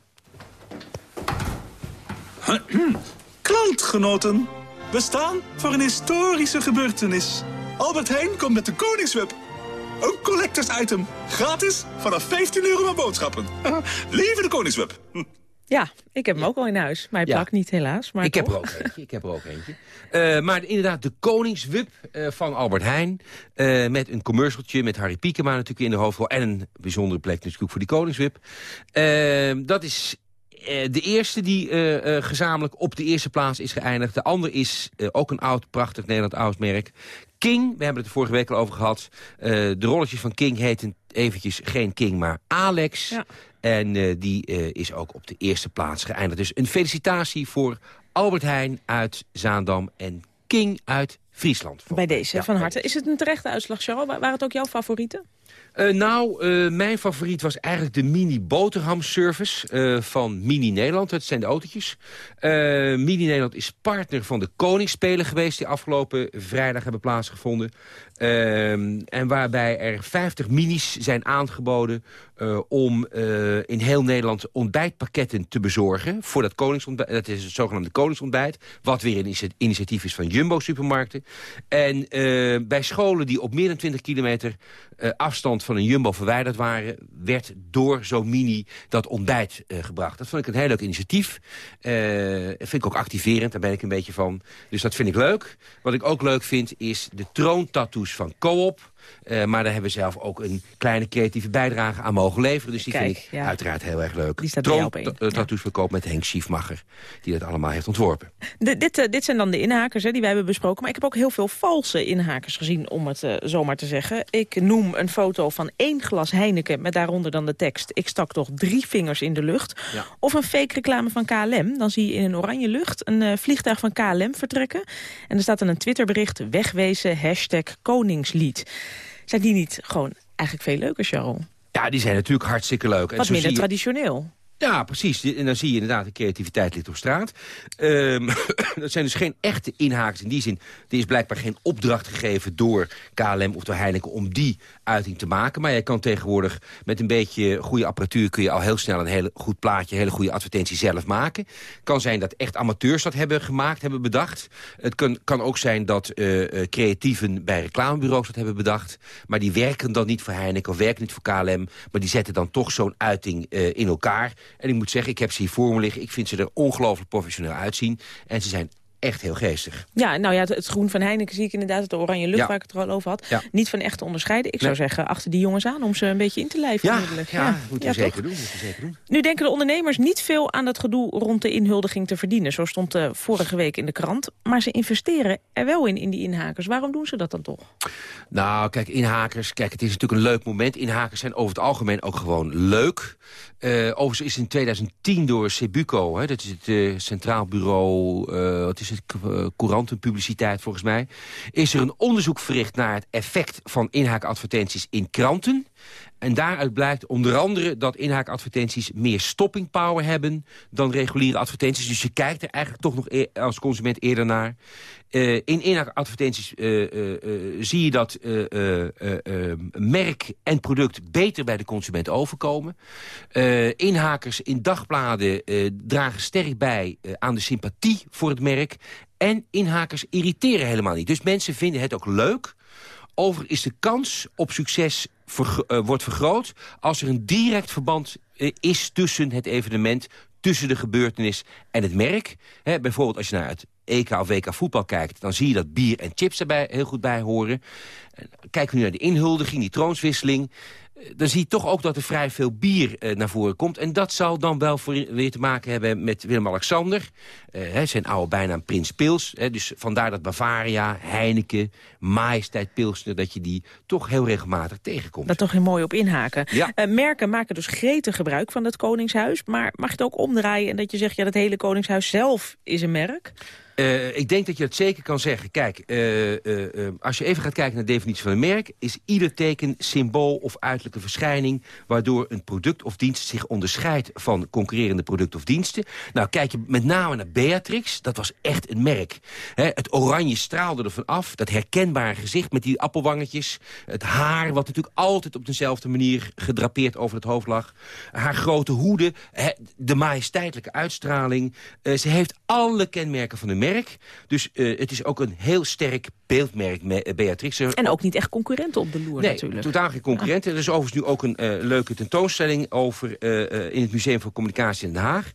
[clears throat] Klantgenoten, we staan voor een historische gebeurtenis. Albert Heijn komt met de Koningsweb. Een collectors item. Gratis vanaf 15 euro aan boodschappen. Lieve de Koningsweb. Ja, ik heb hem ook al in huis. Maar hij Ja. plakt niet helaas. Maar ik, heb er ook eentje, ik heb er ook eentje. Eh, maar inderdaad, de Koningswip eh, van Albert Heijn. eh, met een commercialtje met Harry Piekema natuurlijk in de hoofdrol. En een bijzondere plek natuurlijk voor die Koningswip. Dat is de eerste die gezamenlijk op de eerste plaats is geëindigd. De andere is ook een oud, prachtig Nederland oud merk. King, we hebben het er vorige week al over gehad. Eh, de rolletjes van King heten eventjes geen King, maar Alex. En eh, die eh, is ook op de eerste plaats geëindigd. Dus een felicitatie voor Albert Heijn uit Zaandam en King uit Friesland. Bij deze, Ja, van harte. Is het een terechte uitslag, Charles? Wa- Waren het ook jouw favorieten? Eh, nou, mijn favoriet was eigenlijk de mini boterhamservice eh, van Mini Nederland. Dat zijn de autootjes. Mini Nederland is partner van de Koningsspelen geweest... die afgelopen vrijdag hebben plaatsgevonden. Ehm, en waarbij er 50 minis zijn aangeboden... eh, om eh, in heel Nederland ontbijtpakketten te bezorgen. Voor dat koningsontbijt. Dat is het zogenaamde koningsontbijt. Wat weer een initia- initiatief is van Jumbo-supermarkten. En eh, bij scholen die op meer dan 20 kilometer afstand van een Jumbo verwijderd waren... werd door zo'n mini dat ontbijt gebracht. Dat vond ik een heel leuk initiatief. Vind ik ook activerend, daar ben ik een beetje van. Dus dat vind ik leuk. Wat ik ook leuk vind is de troontattoos van Coop. Eh, maar daar hebben we zelf ook een kleine creatieve bijdrage aan mogen leveren. Dus die Kijk, vind ik ja. uiteraard heel erg leuk. Die staat. Troon- tattoos van Coop met Henk Schiefmacher. Die dat allemaal heeft ontworpen. De- dit, eh, dit zijn dan de inhakers hè, die wij hebben besproken. Maar ik heb ook heel veel valse inhakers gezien, om het eh, zomaar te zeggen. Ik noem een foto van één glas Heineken met daaronder dan de tekst... ik stak toch drie vingers in de lucht. Ja. Of een fake reclame van KLM. Dan zie je in een oranje lucht een vliegtuig van KLM vertrekken. En er staat dan een Twitterbericht... wegwezen, hashtag Koningslied. Zijn die niet gewoon eigenlijk veel leuker, Charles? Ja, die zijn natuurlijk hartstikke leuk. En Wat zo minder traditioneel. Ja, precies. En dan zie je inderdaad, de creativiteit ligt op straat. Ehm, dat [coughs] zijn dus geen echte inhakers in die zin. Er is blijkbaar geen opdracht gegeven door KLM of door Heineken om die uiting te maken. Maar je kan tegenwoordig met een beetje goede apparatuur... kun je al heel snel een heel goed plaatje, een hele goede advertentie zelf maken. Kan zijn dat echt amateurs dat hebben gemaakt, hebben bedacht. Het kan, kan ook zijn dat eh, eh, creatieven bij reclamebureaus dat hebben bedacht. Maar die werken dan niet voor Heineken of werken niet voor KLM. Maar die zetten dan toch zo'n uiting eh, in elkaar. En ik moet zeggen, ik heb ze hier voor me liggen. Ik vind ze er ongelooflijk professioneel uitzien. En ze zijn echt heel geestig. Ja, nou ja, het, het groen van Heineken zie ik inderdaad, het oranje lucht Ja. waar ik het er al over had. Ja. Niet van echt te onderscheiden. Ik zou zeggen, achter die jongens aan om ze een beetje in te lijven. Ja, onmiddellijk. ja, moet je Ja, zeker toch? doen. Moet je zeker doen. Nu denken de ondernemers niet veel aan het gedoe rond de inhuldiging te verdienen. Zo stond eh, vorige week in de krant. Maar ze investeren er wel in, in die inhakers. Waarom doen ze dat dan toch? Nou, kijk, inhakers, kijk, het is natuurlijk een leuk moment. Inhakers zijn over het algemeen ook gewoon leuk. Eh, overigens is in 2010 door Cebuco, hè, dat is het eh, Centraal Bureau, wat is K- eh, courantenpubliciteit volgens mij, is er een onderzoek verricht naar het effect van inhaakadvertenties in kranten. En daaruit blijkt onder andere dat inhaakadvertenties meer stopping power hebben dan reguliere advertenties. Dus je kijkt er eigenlijk toch nog e- als consument eerder naar. Eh, in inhaakadvertenties eh, eh, zie je dat merk en product beter bij de consument overkomen. Inhakers in dagbladen dragen sterk bij aan de sympathie voor het merk. En inhakers irriteren helemaal niet. Dus mensen vinden het ook leuk. Overigens is de kans op succes eh, wordt vergroot... als er een direct verband eh, is tussen het evenement... tussen de gebeurtenis en het merk. Bijvoorbeeld als je naar het EK of WK voetbal kijkt... dan zie je dat bier en chips erbij heel goed bij horen. En Kijken we nu naar de inhuldiging, die troonswisseling... dan zie je toch ook dat er vrij veel bier eh, naar voren komt. En dat zal dan wel voor, weer te maken hebben met Willem-Alexander. Eh, zijn oude bijnaam Prins Pils. Hè, dus vandaar dat Bavaria, Heineken, Majesteit Pilsner... dat je die toch heel regelmatig tegenkomt. Daar toch heel mooi op inhaken. Ja. Eh, merken maken dus gretig gebruik van het Koningshuis. Maar mag je het ook omdraaien en dat je zegt... ja, dat hele Koningshuis zelf is een merk? Eh, ik denk dat je dat zeker kan zeggen. Kijk, eh, eh, als je even gaat kijken naar de definitie van een merk... is ieder teken symbool of uiterlijke verschijning... waardoor een product of dienst zich onderscheidt van concurrerende producten of diensten. Nou, kijk je met name naar Beatrix, dat was echt een merk. Het oranje straalde ervan af, dat herkenbare gezicht met die appelwangetjes. Het haar, wat natuurlijk altijd op dezelfde manier gedrapeerd over het hoofd lag. Haar grote hoede, hè, de majesteitelijke uitstraling. Ze heeft alle kenmerken van een merk. Dus eh, het is ook een heel sterk beeldmerk, me- eh, Beatrix. En ook niet echt concurrenten op de loer Nee, natuurlijk. totaal geen concurrenten. Er is overigens nu ook een eh, leuke tentoonstelling over in het Museum voor Communicatie in Den Haag.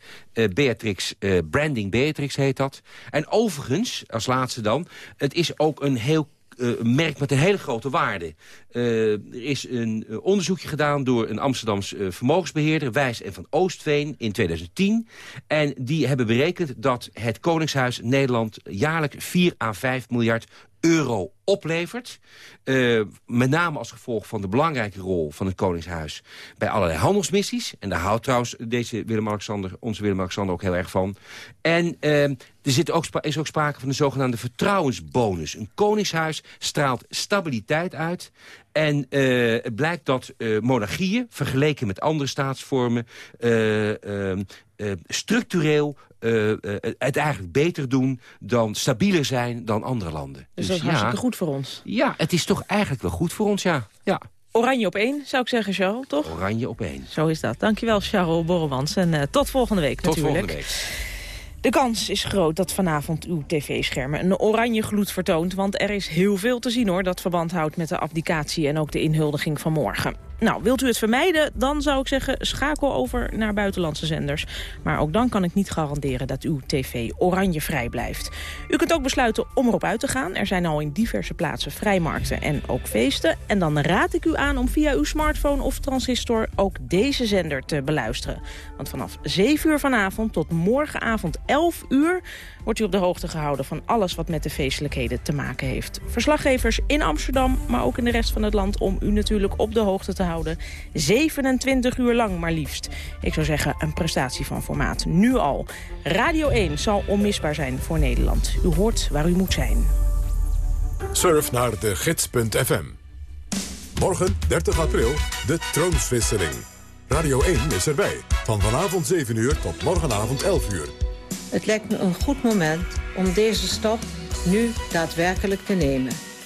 Beatrix, Branding Beatrix heet dat. En overigens, als laatste dan, het is ook een heel eh, merk met een hele grote waarde. Eh, er is een eh, onderzoekje gedaan door een Amsterdams eh, vermogensbeheerder... Wijs en van Oostveen in 2010. En die hebben berekend dat het Koningshuis Nederland... jaarlijks 4 à 5 miljard euro oplevert. Eh, met name als gevolg van de belangrijke rol van het Koningshuis... bij allerlei handelsmissies. En daar houdt trouwens deze Willem-Alexander, onze Willem-Alexander ook heel erg van. En eh, er zit ook, is ook sprake van de zogenaamde vertrouwensbonus. Een Koningshuis straalt stabiliteit uit... En eh, het blijkt dat monarchieën, vergeleken met andere staatsvormen... eh, ehm, eh, structureel eh, eh, het eigenlijk beter doen... dan stabieler zijn dan andere landen. Dus dat is hartstikke goed voor ons. Ja, het is toch eigenlijk wel goed voor ons, ja. ja. Oranje op één, zou ik zeggen, Charles, toch? Oranje op één. Zo is dat. Dankjewel, Charles Borremans. En eh, tot volgende week Tot natuurlijk. volgende week. De kans is groot dat vanavond uw tv-schermen een oranje gloed vertoont... want er is heel veel te zien hoor dat verband houdt met de abdicatie... en ook de inhuldiging van morgen. Nou, wilt u het vermijden, dan zou ik zeggen schakel over naar buitenlandse zenders. Maar ook dan kan ik niet garanderen dat uw tv oranjevrij blijft. U kunt ook besluiten om erop uit te gaan. Er zijn al in diverse plaatsen vrijmarkten en ook feesten. En dan raad ik u aan om via uw smartphone of transistor ook deze zender te beluisteren. Want vanaf 7 uur vanavond tot morgenavond 11 uur wordt u op de hoogte gehouden van alles wat met de feestelijkheden te maken heeft. Verslaggevers in Amsterdam, maar ook in de rest van het land om u natuurlijk op de hoogte te houden. 27 uur lang maar liefst. Ik zou zeggen een prestatie van formaat. Nu al. Radio 1 zal onmisbaar zijn voor Nederland. U hoort waar u moet zijn. Surf naar de gids.fm. Morgen, 30 april, de troonswisseling. Radio 1 is erbij. Van vanavond 7 uur tot morgenavond 11 uur. Het lijkt me een goed moment om deze stap nu daadwerkelijk te nemen.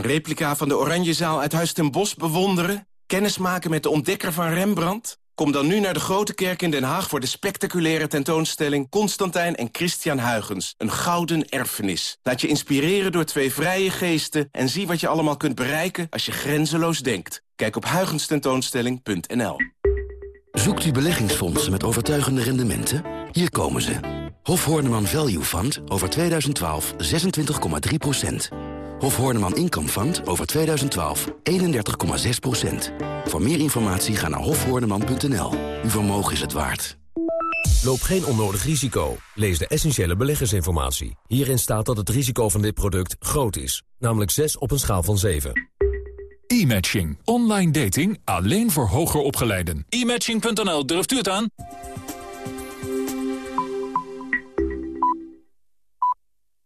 Een replica van de Oranjezaal uit Huis ten Bosch bewonderen? Kennismaken met de ontdekker van Rembrandt? Kom dan nu naar de Grote Kerk in Den Haag voor de spectaculaire tentoonstelling Constantijn en Christian Huygens. Een gouden erfenis. Laat je inspireren door twee vrije geesten en zie wat je allemaal kunt bereiken als je grenzeloos denkt. Kijk op huygenstentoonstelling.nl. Zoekt u beleggingsfondsen met overtuigende rendementen? Hier komen ze. Hof Horneman Value Fund over 2012 26,3 Hof Horneman Income Fund over 2012 31,6% Voor meer informatie ga naar hofhoorneman.nl. Uw vermogen is het waard. Loop geen onnodig risico. Lees de essentiële beleggersinformatie. Hierin staat dat het risico van dit product groot is. Namelijk 6 op een schaal van 7. E-matching. Online dating alleen voor hoger opgeleiden. E-matching.nl, durft u het aan?